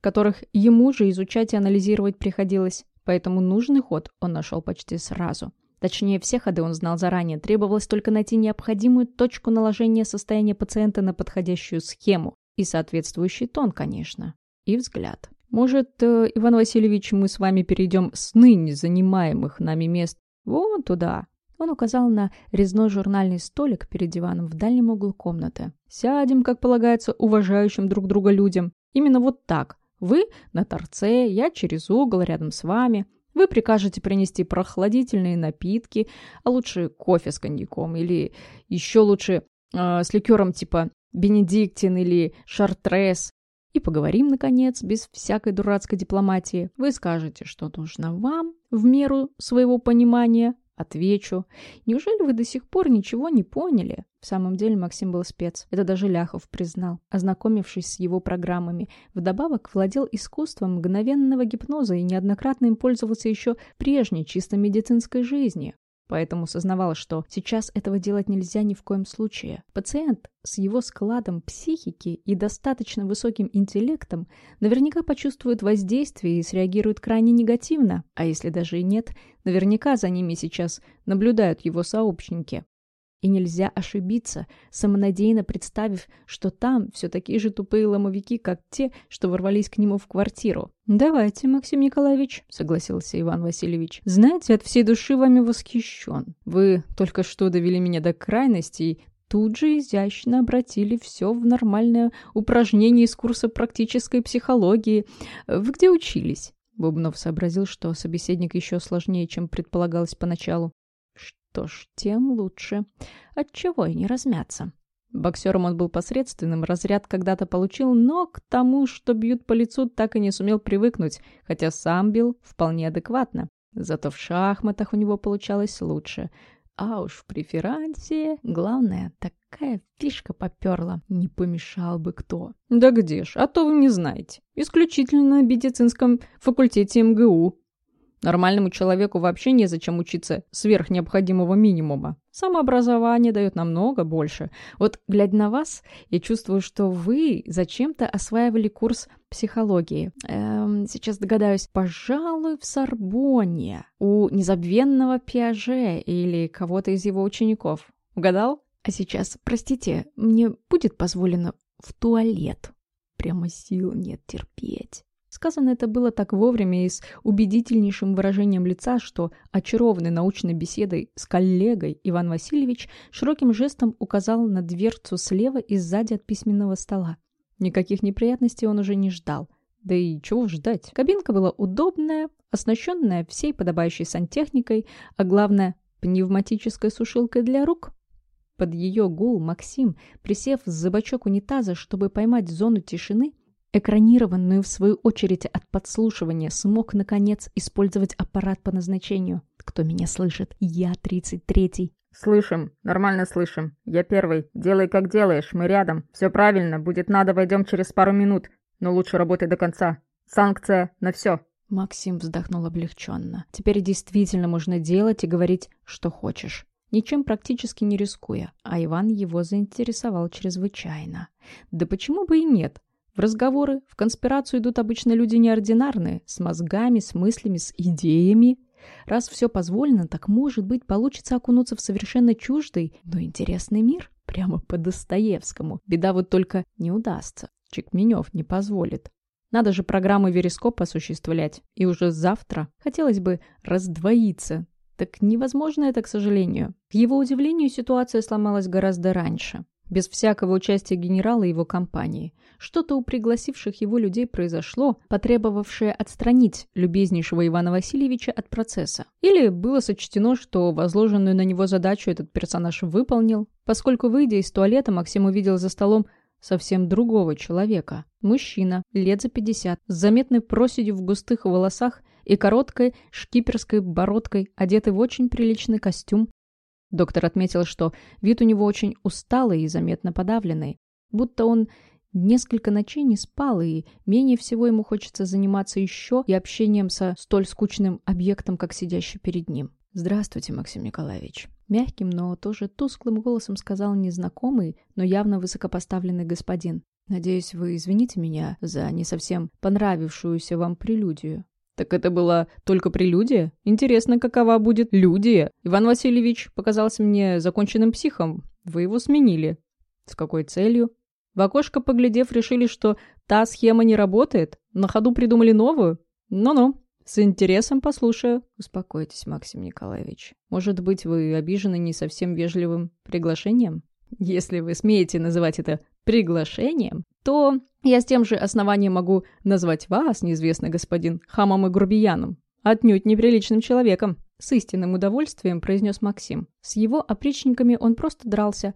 S1: которых ему же изучать и анализировать приходилось. Поэтому нужный ход он нашел почти сразу – Точнее, все ходы он знал заранее, требовалось только найти необходимую точку наложения состояния пациента на подходящую схему. И соответствующий тон, конечно. И взгляд. Может, э, Иван Васильевич, мы с вами перейдем с ныне занимаемых нами мест вон туда. Он указал на резной журнальный столик перед диваном в дальнем углу комнаты. Сядем, как полагается, уважающим друг друга людям. Именно вот так. Вы на торце, я через угол рядом с вами. Вы прикажете принести прохладительные напитки, а лучше кофе с коньяком или еще лучше э, с ликером типа бенедиктин или шартрес. и поговорим, наконец, без всякой дурацкой дипломатии. Вы скажете, что нужно вам в меру своего понимания, Отвечу. Неужели вы до сих пор ничего не поняли? В самом деле Максим был спец. Это даже Ляхов признал, ознакомившись с его программами. Вдобавок владел искусством мгновенного гипноза и неоднократно им пользовался еще прежней чисто медицинской жизни. Поэтому сознавал, что сейчас этого делать нельзя ни в коем случае. Пациент с его складом психики и достаточно высоким интеллектом наверняка почувствует воздействие и среагирует крайне негативно, а если даже и нет, наверняка за ними сейчас наблюдают его сообщники. И нельзя ошибиться, самонадеянно представив, что там все такие же тупые ломовики, как те, что ворвались к нему в квартиру. «Давайте, Максим Николаевич», — согласился Иван Васильевич. «Знаете, от всей души вами восхищен. Вы только что довели меня до крайностей, тут же изящно обратили все в нормальное упражнение из курса практической психологии. Вы где учились?» Бубнов сообразил, что собеседник еще сложнее, чем предполагалось поначалу. Что ж, тем лучше. Отчего и не размяться. Боксером он был посредственным, разряд когда-то получил, но к тому, что бьют по лицу, так и не сумел привыкнуть, хотя сам бил вполне адекватно. Зато в шахматах у него получалось лучше. А уж в преферансе, главное, такая фишка поперла, не помешал бы кто. Да где ж, а то вы не знаете. Исключительно на медицинском факультете МГУ. Нормальному человеку вообще незачем учиться сверх необходимого минимума. Самообразование дает намного больше. Вот, глядя на вас, я чувствую, что вы зачем-то осваивали курс психологии. Эм, сейчас догадаюсь, пожалуй, в Сорбонне, у незабвенного Пиаже или кого-то из его учеников. Угадал? А сейчас, простите, мне будет позволено в туалет. Прямо сил нет терпеть. Сказано это было так вовремя и с убедительнейшим выражением лица, что очарованный научной беседой с коллегой Иван Васильевич широким жестом указал на дверцу слева и сзади от письменного стола. Никаких неприятностей он уже не ждал. Да и чего ждать? Кабинка была удобная, оснащенная всей подобающей сантехникой, а главное, пневматической сушилкой для рук. Под ее гул Максим, присев за бочок унитаза, чтобы поймать зону тишины, экранированную в свою очередь от подслушивания, смог, наконец, использовать аппарат по назначению. Кто меня слышит? Я 33-й.
S2: «Слышим, нормально слышим. Я первый. Делай, как делаешь, мы рядом. Все правильно, будет надо, войдем через пару минут. Но лучше работай до конца. Санкция на все».
S1: Максим вздохнул облегченно. Теперь действительно можно делать и говорить, что хочешь. Ничем практически не рискуя, а Иван его заинтересовал чрезвычайно. Да почему бы и нет? В разговоры, в конспирацию идут обычно люди неординарные, с мозгами, с мыслями, с идеями. Раз все позволено, так, может быть, получится окунуться в совершенно чуждый, но интересный мир, прямо по Достоевскому. Беда вот только не удастся. Чекменев не позволит. Надо же программы Верескоп осуществлять. И уже завтра хотелось бы раздвоиться. Так невозможно это, к сожалению. К его удивлению, ситуация сломалась гораздо раньше без всякого участия генерала и его компании. Что-то у пригласивших его людей произошло, потребовавшее отстранить любезнейшего Ивана Васильевича от процесса. Или было сочтено, что возложенную на него задачу этот персонаж выполнил, поскольку, выйдя из туалета, Максим увидел за столом совсем другого человека. Мужчина, лет за 50, с заметной проседью в густых волосах и короткой шкиперской бородкой, одетый в очень приличный костюм, Доктор отметил, что вид у него очень усталый и заметно подавленный, будто он несколько ночей не спал, и менее всего ему хочется заниматься еще и общением со столь скучным объектом, как сидящий перед ним. «Здравствуйте, Максим Николаевич». Мягким, но тоже тусклым голосом сказал незнакомый, но явно высокопоставленный господин. «Надеюсь, вы извините меня за не совсем понравившуюся вам прелюдию. Так это была только прелюдия? Интересно, какова будет людия? Иван Васильевич показался мне законченным психом. Вы его сменили. С какой целью? В окошко поглядев, решили, что та схема не работает? На ходу придумали новую? Ну-ну, с интересом послушаю. Успокойтесь, Максим Николаевич. Может быть, вы обижены не совсем вежливым приглашением? Если вы смеете называть это приглашением, то я с тем же основанием могу назвать вас, неизвестный господин, хамом и грубияном, отнюдь неприличным человеком. С истинным удовольствием произнес Максим. С его опричниками он просто дрался.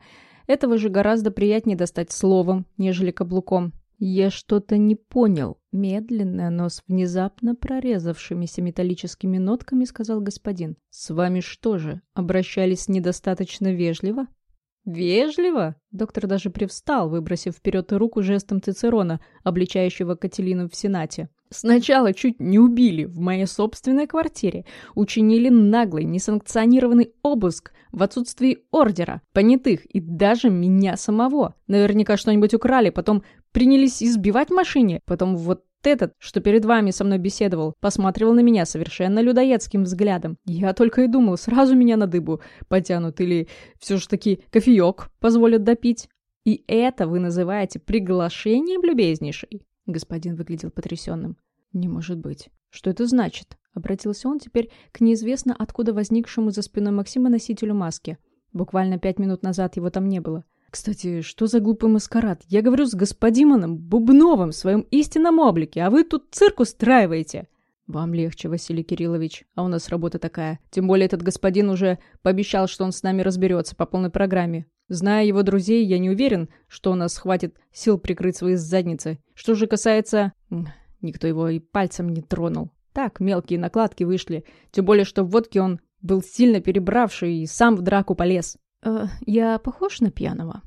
S1: Этого же гораздо приятнее достать словом, нежели каблуком. «Я что-то не понял», — медленно, но с внезапно прорезавшимися металлическими нотками сказал господин. «С вами что же, обращались недостаточно вежливо?» «Вежливо?» Доктор даже привстал, выбросив вперед руку жестом Цицерона, обличающего Кателину в Сенате. Сначала чуть не убили в моей собственной квартире, учинили наглый, несанкционированный обыск в отсутствии ордера, понятых и даже меня самого. Наверняка что-нибудь украли, потом принялись избивать машине, потом вот этот, что перед вами со мной беседовал, посматривал на меня совершенно людоедским взглядом. Я только и думал, сразу меня на дыбу потянут или все же таки кофеек позволят допить. И это вы называете приглашением, любезнейший? Господин выглядел потрясенным. «Не может быть. Что это значит?» Обратился он теперь к неизвестно откуда возникшему за спиной Максима носителю маски. Буквально пять минут назад его там не было. «Кстати, что за глупый маскарад? Я говорю с господином Бубновым в своем истинном облике, а вы тут цирк устраиваете!» «Вам легче, Василий Кириллович, а у нас работа такая. Тем более этот господин уже пообещал, что он с нами разберется по полной программе. Зная его друзей, я не уверен, что у нас хватит сил прикрыть свои задницы. Что же касается... Никто его и пальцем не тронул. Так, мелкие накладки вышли. Тем более, что в водке он был сильно перебравший и сам в драку полез. «Э, «Я похож на пьяного?»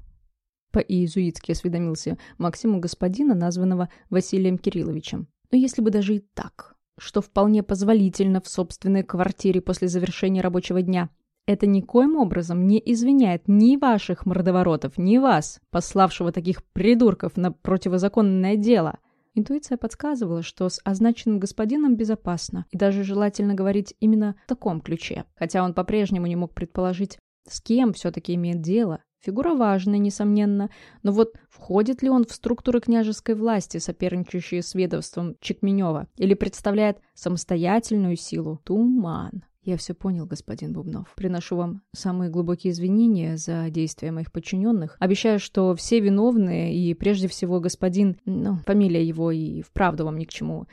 S1: По-иезуитски осведомился Максиму господина, названного Василием Кирилловичем. «Но если бы даже и так, что вполне позволительно в собственной квартире после завершения рабочего дня». Это никоим образом не извиняет ни ваших мордоворотов, ни вас, пославшего таких придурков на противозаконное дело. Интуиция подсказывала, что с означенным господином безопасно, и даже желательно говорить именно в таком ключе, хотя он по-прежнему не мог предположить, с кем все-таки имеет дело. Фигура важная, несомненно, но вот входит ли он в структуры княжеской власти, соперничающие с ведомством Чекменева, или представляет самостоятельную силу? Туман. «Я все понял, господин Бубнов. Приношу вам самые глубокие извинения за действия моих подчиненных. Обещаю, что все виновные, и прежде всего господин, ну, фамилия его и вправду вам ни к чему,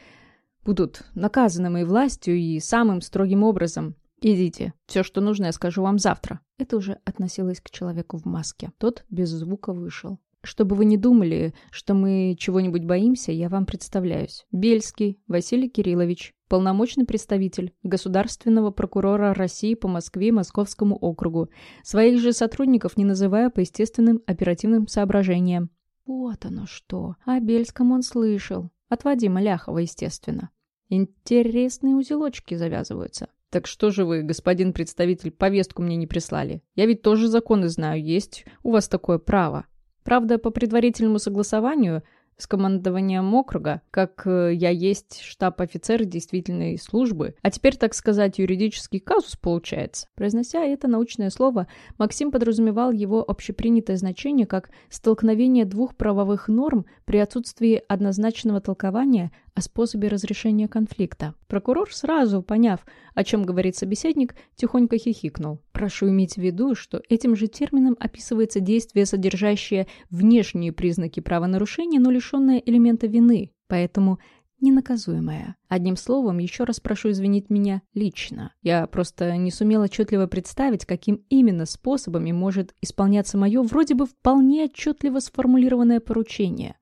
S1: будут наказаны моей властью и самым строгим образом. Идите. Все, что нужно, я скажу вам завтра». Это уже относилось к человеку в маске. Тот без звука вышел. Чтобы вы не думали, что мы чего-нибудь боимся, я вам представляюсь. Бельский Василий Кириллович, полномочный представитель государственного прокурора России по Москве и Московскому округу. Своих же сотрудников не называя по естественным оперативным соображениям. Вот оно что. О Бельском он слышал. От Вадима Ляхова, естественно. Интересные узелочки завязываются. «Так что же вы, господин представитель, повестку мне не прислали? Я ведь тоже законы знаю, есть у вас такое право». Правда, по предварительному согласованию с командованием округа, как э, я есть штаб-офицер действительной службы, а теперь, так сказать, юридический казус получается. Произнося это научное слово, Максим подразумевал его общепринятое значение как столкновение двух правовых норм при отсутствии однозначного толкования о способе разрешения конфликта. Прокурор, сразу поняв, о чем говорит собеседник, тихонько хихикнул. Прошу иметь в виду, что этим же термином описывается действие, содержащее внешние признаки правонарушения, но лишенное элемента вины, поэтому ненаказуемое. Одним словом, еще раз прошу извинить меня лично. Я просто не сумела отчетливо представить, каким именно способами может исполняться мое вроде бы вполне отчетливо сформулированное поручение.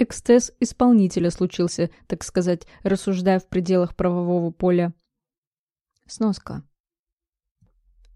S1: Эксцесс исполнителя случился, так сказать, рассуждая в пределах правового поля. Сноска.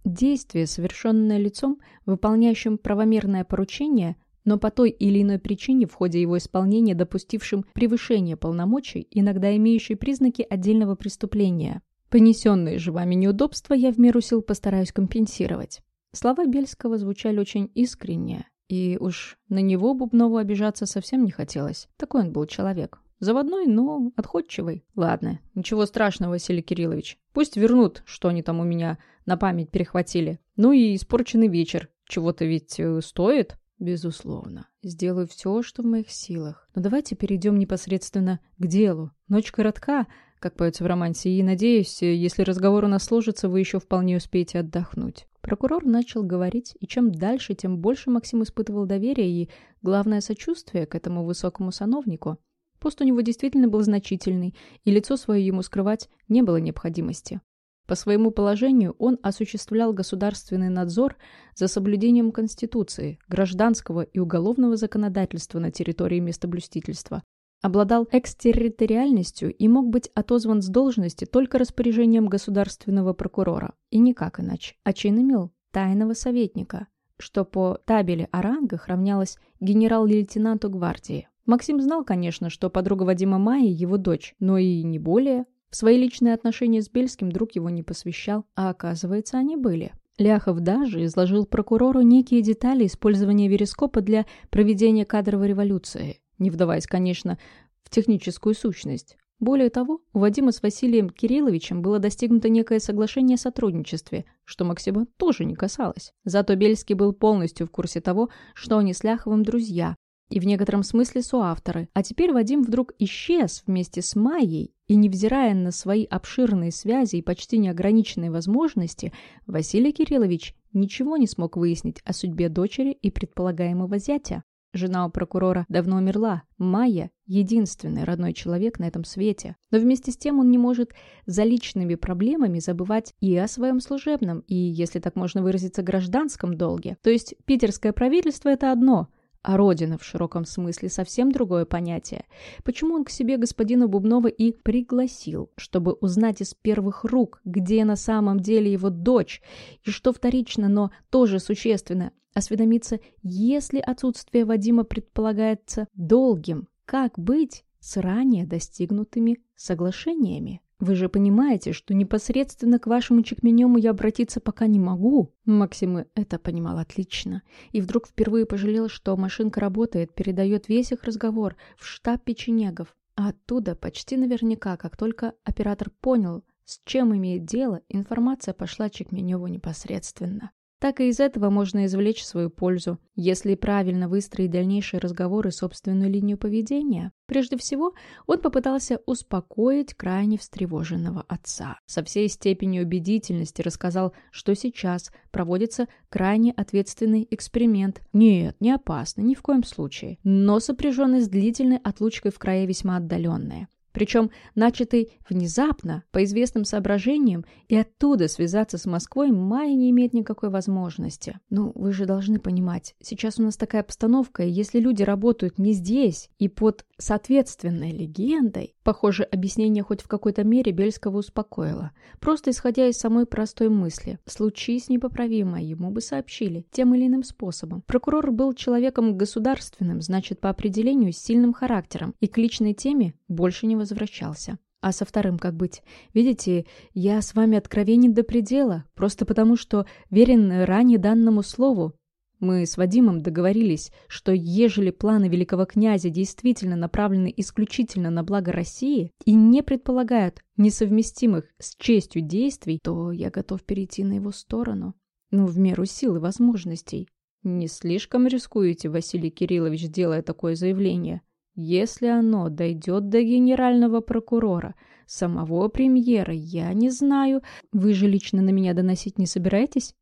S1: Действие, совершенное лицом, выполняющим правомерное поручение, но по той или иной причине в ходе его исполнения допустившим превышение полномочий, иногда имеющие признаки отдельного преступления. Понесенные же вами неудобства я в меру сил постараюсь компенсировать. Слова Бельского звучали очень искренне, и уж на него Бубнову обижаться совсем не хотелось. Такой он был человек. Заводной, но отходчивый. Ладно, ничего страшного, Василий Кириллович. Пусть вернут, что они там у меня на память перехватили. Ну и испорченный вечер. Чего-то ведь э, стоит? Безусловно. Сделаю все, что в моих силах. Но давайте перейдем непосредственно к делу. Ночь коротка, как поется в романсе, и, надеюсь, если разговор у нас сложится, вы еще вполне успеете отдохнуть. Прокурор начал говорить, и чем дальше, тем больше Максим испытывал доверие и, главное, сочувствие к этому высокому сановнику. Пост у него действительно был значительный, и лицо свое ему скрывать не было необходимости. По своему положению он осуществлял государственный надзор за соблюдением Конституции, гражданского и уголовного законодательства на территории местоблюстительства, обладал экстерриториальностью и мог быть отозван с должности только распоряжением государственного прокурора, и никак иначе, а чин имел тайного советника, что по табели о рангах равнялось генерал-лейтенанту гвардии. Максим знал, конечно, что подруга Вадима Майи его дочь, но и не более. В свои личные отношения с Бельским друг его не посвящал, а оказывается, они были. Ляхов даже изложил прокурору некие детали использования верескопа для проведения кадровой революции, не вдаваясь, конечно, в техническую сущность. Более того, у Вадима с Василием Кирилловичем было достигнуто некое соглашение о сотрудничестве, что Максима тоже не касалось. Зато Бельский был полностью в курсе того, что они с Ляховым друзья, и в некотором смысле соавторы. А теперь Вадим вдруг исчез вместе с Майей, и невзирая на свои обширные связи и почти неограниченные возможности, Василий Кириллович ничего не смог выяснить о судьбе дочери и предполагаемого зятя. Жена у прокурора давно умерла. Майя – единственный родной человек на этом свете. Но вместе с тем он не может за личными проблемами забывать и о своем служебном, и, если так можно выразиться, гражданском долге. То есть питерское правительство – это одно – а родина в широком смысле совсем другое понятие. Почему он к себе господина Бубнова и пригласил, чтобы узнать из первых рук, где на самом деле его дочь, и что вторично, но тоже существенно, осведомиться, если отсутствие Вадима предполагается долгим, как быть с ранее достигнутыми соглашениями? Вы же понимаете, что непосредственно к вашему чекменему я обратиться пока не могу. Максим это понимал отлично. И вдруг впервые пожалел, что машинка работает, передает весь их разговор в штаб печенегов. А оттуда почти наверняка, как только оператор понял, с чем имеет дело, информация пошла Чекменеву непосредственно так и из этого можно извлечь свою пользу, если правильно выстроить дальнейшие разговоры собственную линию поведения. Прежде всего, он попытался успокоить крайне встревоженного отца. Со всей степенью убедительности рассказал, что сейчас проводится крайне ответственный эксперимент. Нет, не опасно, ни в коем случае, но сопряженный с длительной отлучкой в крае весьма отдаленные причем начатый внезапно, по известным соображениям, и оттуда связаться с Москвой Майя не имеет никакой возможности. Ну, вы же должны понимать, сейчас у нас такая обстановка, и если люди работают не здесь и под соответственной легендой, похоже, объяснение хоть в какой-то мере Бельского успокоило. Просто исходя из самой простой мысли. Случись непоправимое, ему бы сообщили, тем или иным способом. Прокурор был человеком государственным, значит, по определению, с сильным характером, и к личной теме больше не возвращался. А со вторым как быть? Видите, я с вами откровенен до предела, просто потому что верен ранее данному слову. Мы с Вадимом договорились, что ежели планы великого князя действительно направлены исключительно на благо России и не предполагают несовместимых с честью действий, то я готов перейти на его сторону. Ну, в меру сил и возможностей. Не слишком рискуете, Василий Кириллович, делая такое заявление? Если оно дойдет до генерального прокурора, самого премьера, я не знаю. Вы же лично на меня доносить не собираетесь?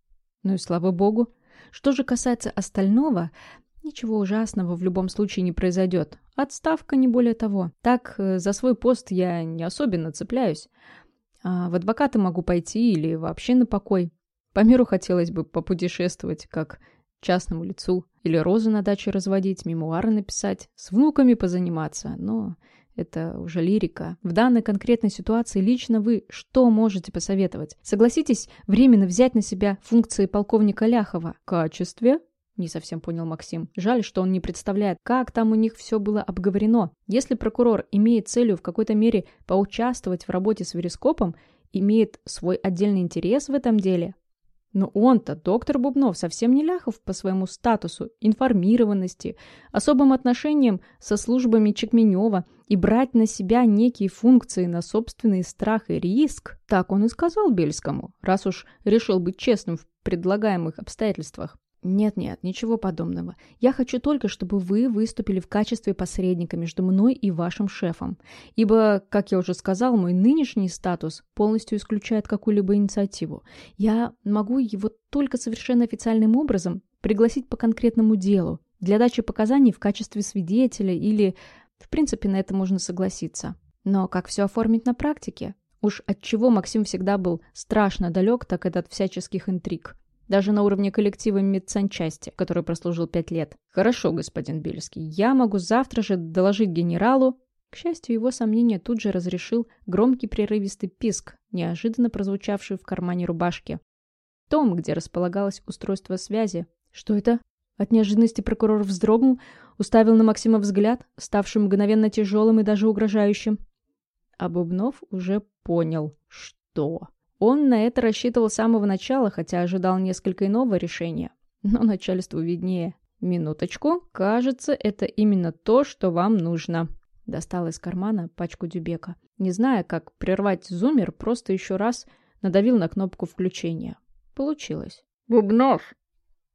S1: Ну и слава богу. Что же касается остального, ничего ужасного в любом случае не произойдет. Отставка не более того. Так, э, за свой пост я не особенно цепляюсь. А в адвокаты могу пойти или вообще на покой. По миру хотелось бы попутешествовать, как частному лицу. Или розы на даче разводить, мемуары написать, с внуками позаниматься. Но это уже лирика. В данной конкретной ситуации лично вы что можете посоветовать? Согласитесь временно взять на себя функции полковника Ляхова? В качестве? Не совсем понял Максим. Жаль, что он не представляет, как там у них все было обговорено. Если прокурор имеет целью в какой-то мере поучаствовать в работе с верескопом, имеет свой отдельный интерес в этом деле, но он-то, доктор Бубнов, совсем не ляхов по своему статусу, информированности, особым отношениям со службами Чекменева и брать на себя некие функции на собственный страх и риск. Так он и сказал Бельскому, раз уж решил быть честным в предлагаемых обстоятельствах. «Нет-нет, ничего подобного. Я хочу только, чтобы вы выступили в качестве посредника между мной и вашим шефом. Ибо, как я уже сказал, мой нынешний статус полностью исключает какую-либо инициативу. Я могу его только совершенно официальным образом пригласить по конкретному делу, для дачи показаний в качестве свидетеля или... В принципе, на это можно согласиться. Но как все оформить на практике? Уж от чего Максим всегда был страшно далек, так это от всяческих интриг. Даже на уровне коллектива медсанчасти, который прослужил пять лет. «Хорошо, господин Бельский, я могу завтра же доложить генералу». К счастью, его сомнения тут же разрешил громкий прерывистый писк, неожиданно прозвучавший в кармане рубашки. Том, где располагалось устройство связи. «Что это?» От неожиданности прокурор вздрогнул, уставил на Максима взгляд, ставший мгновенно тяжелым и даже угрожающим. А Бубнов уже понял, что... Он на это рассчитывал с самого начала, хотя ожидал несколько иного решения. Но начальству виднее. «Минуточку. Кажется, это именно то, что вам нужно». Достал из кармана пачку дюбека. Не зная, как прервать зумер, просто еще раз надавил на кнопку включения. Получилось.
S2: «Бубнов!»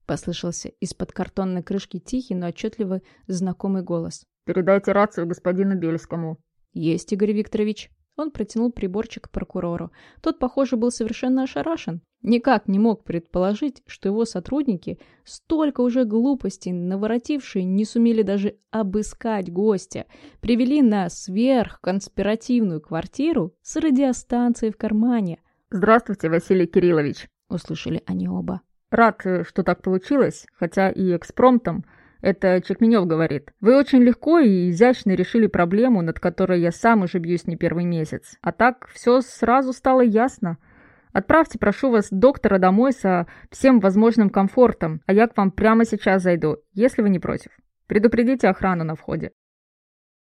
S1: Послышался из-под картонной крышки тихий, но отчетливо знакомый голос.
S2: «Передайте рацию господину Бельскому».
S1: «Есть, Игорь Викторович». Он протянул приборчик прокурору. Тот, похоже, был совершенно ошарашен. Никак не мог предположить, что его сотрудники, столько уже глупостей наворотившие, не сумели даже обыскать гостя, привели на сверхконспиративную квартиру с радиостанцией в кармане.
S2: «Здравствуйте, Василий Кириллович», —
S1: услышали они оба.
S2: «Рад, что так получилось, хотя и экспромтом». Это Чекменев говорит. Вы очень легко и изящно решили проблему, над которой я сам уже бьюсь не первый месяц. А так все сразу стало ясно. Отправьте, прошу вас, доктора домой со всем возможным комфортом, а я к вам прямо сейчас зайду, если вы не против. Предупредите охрану на входе.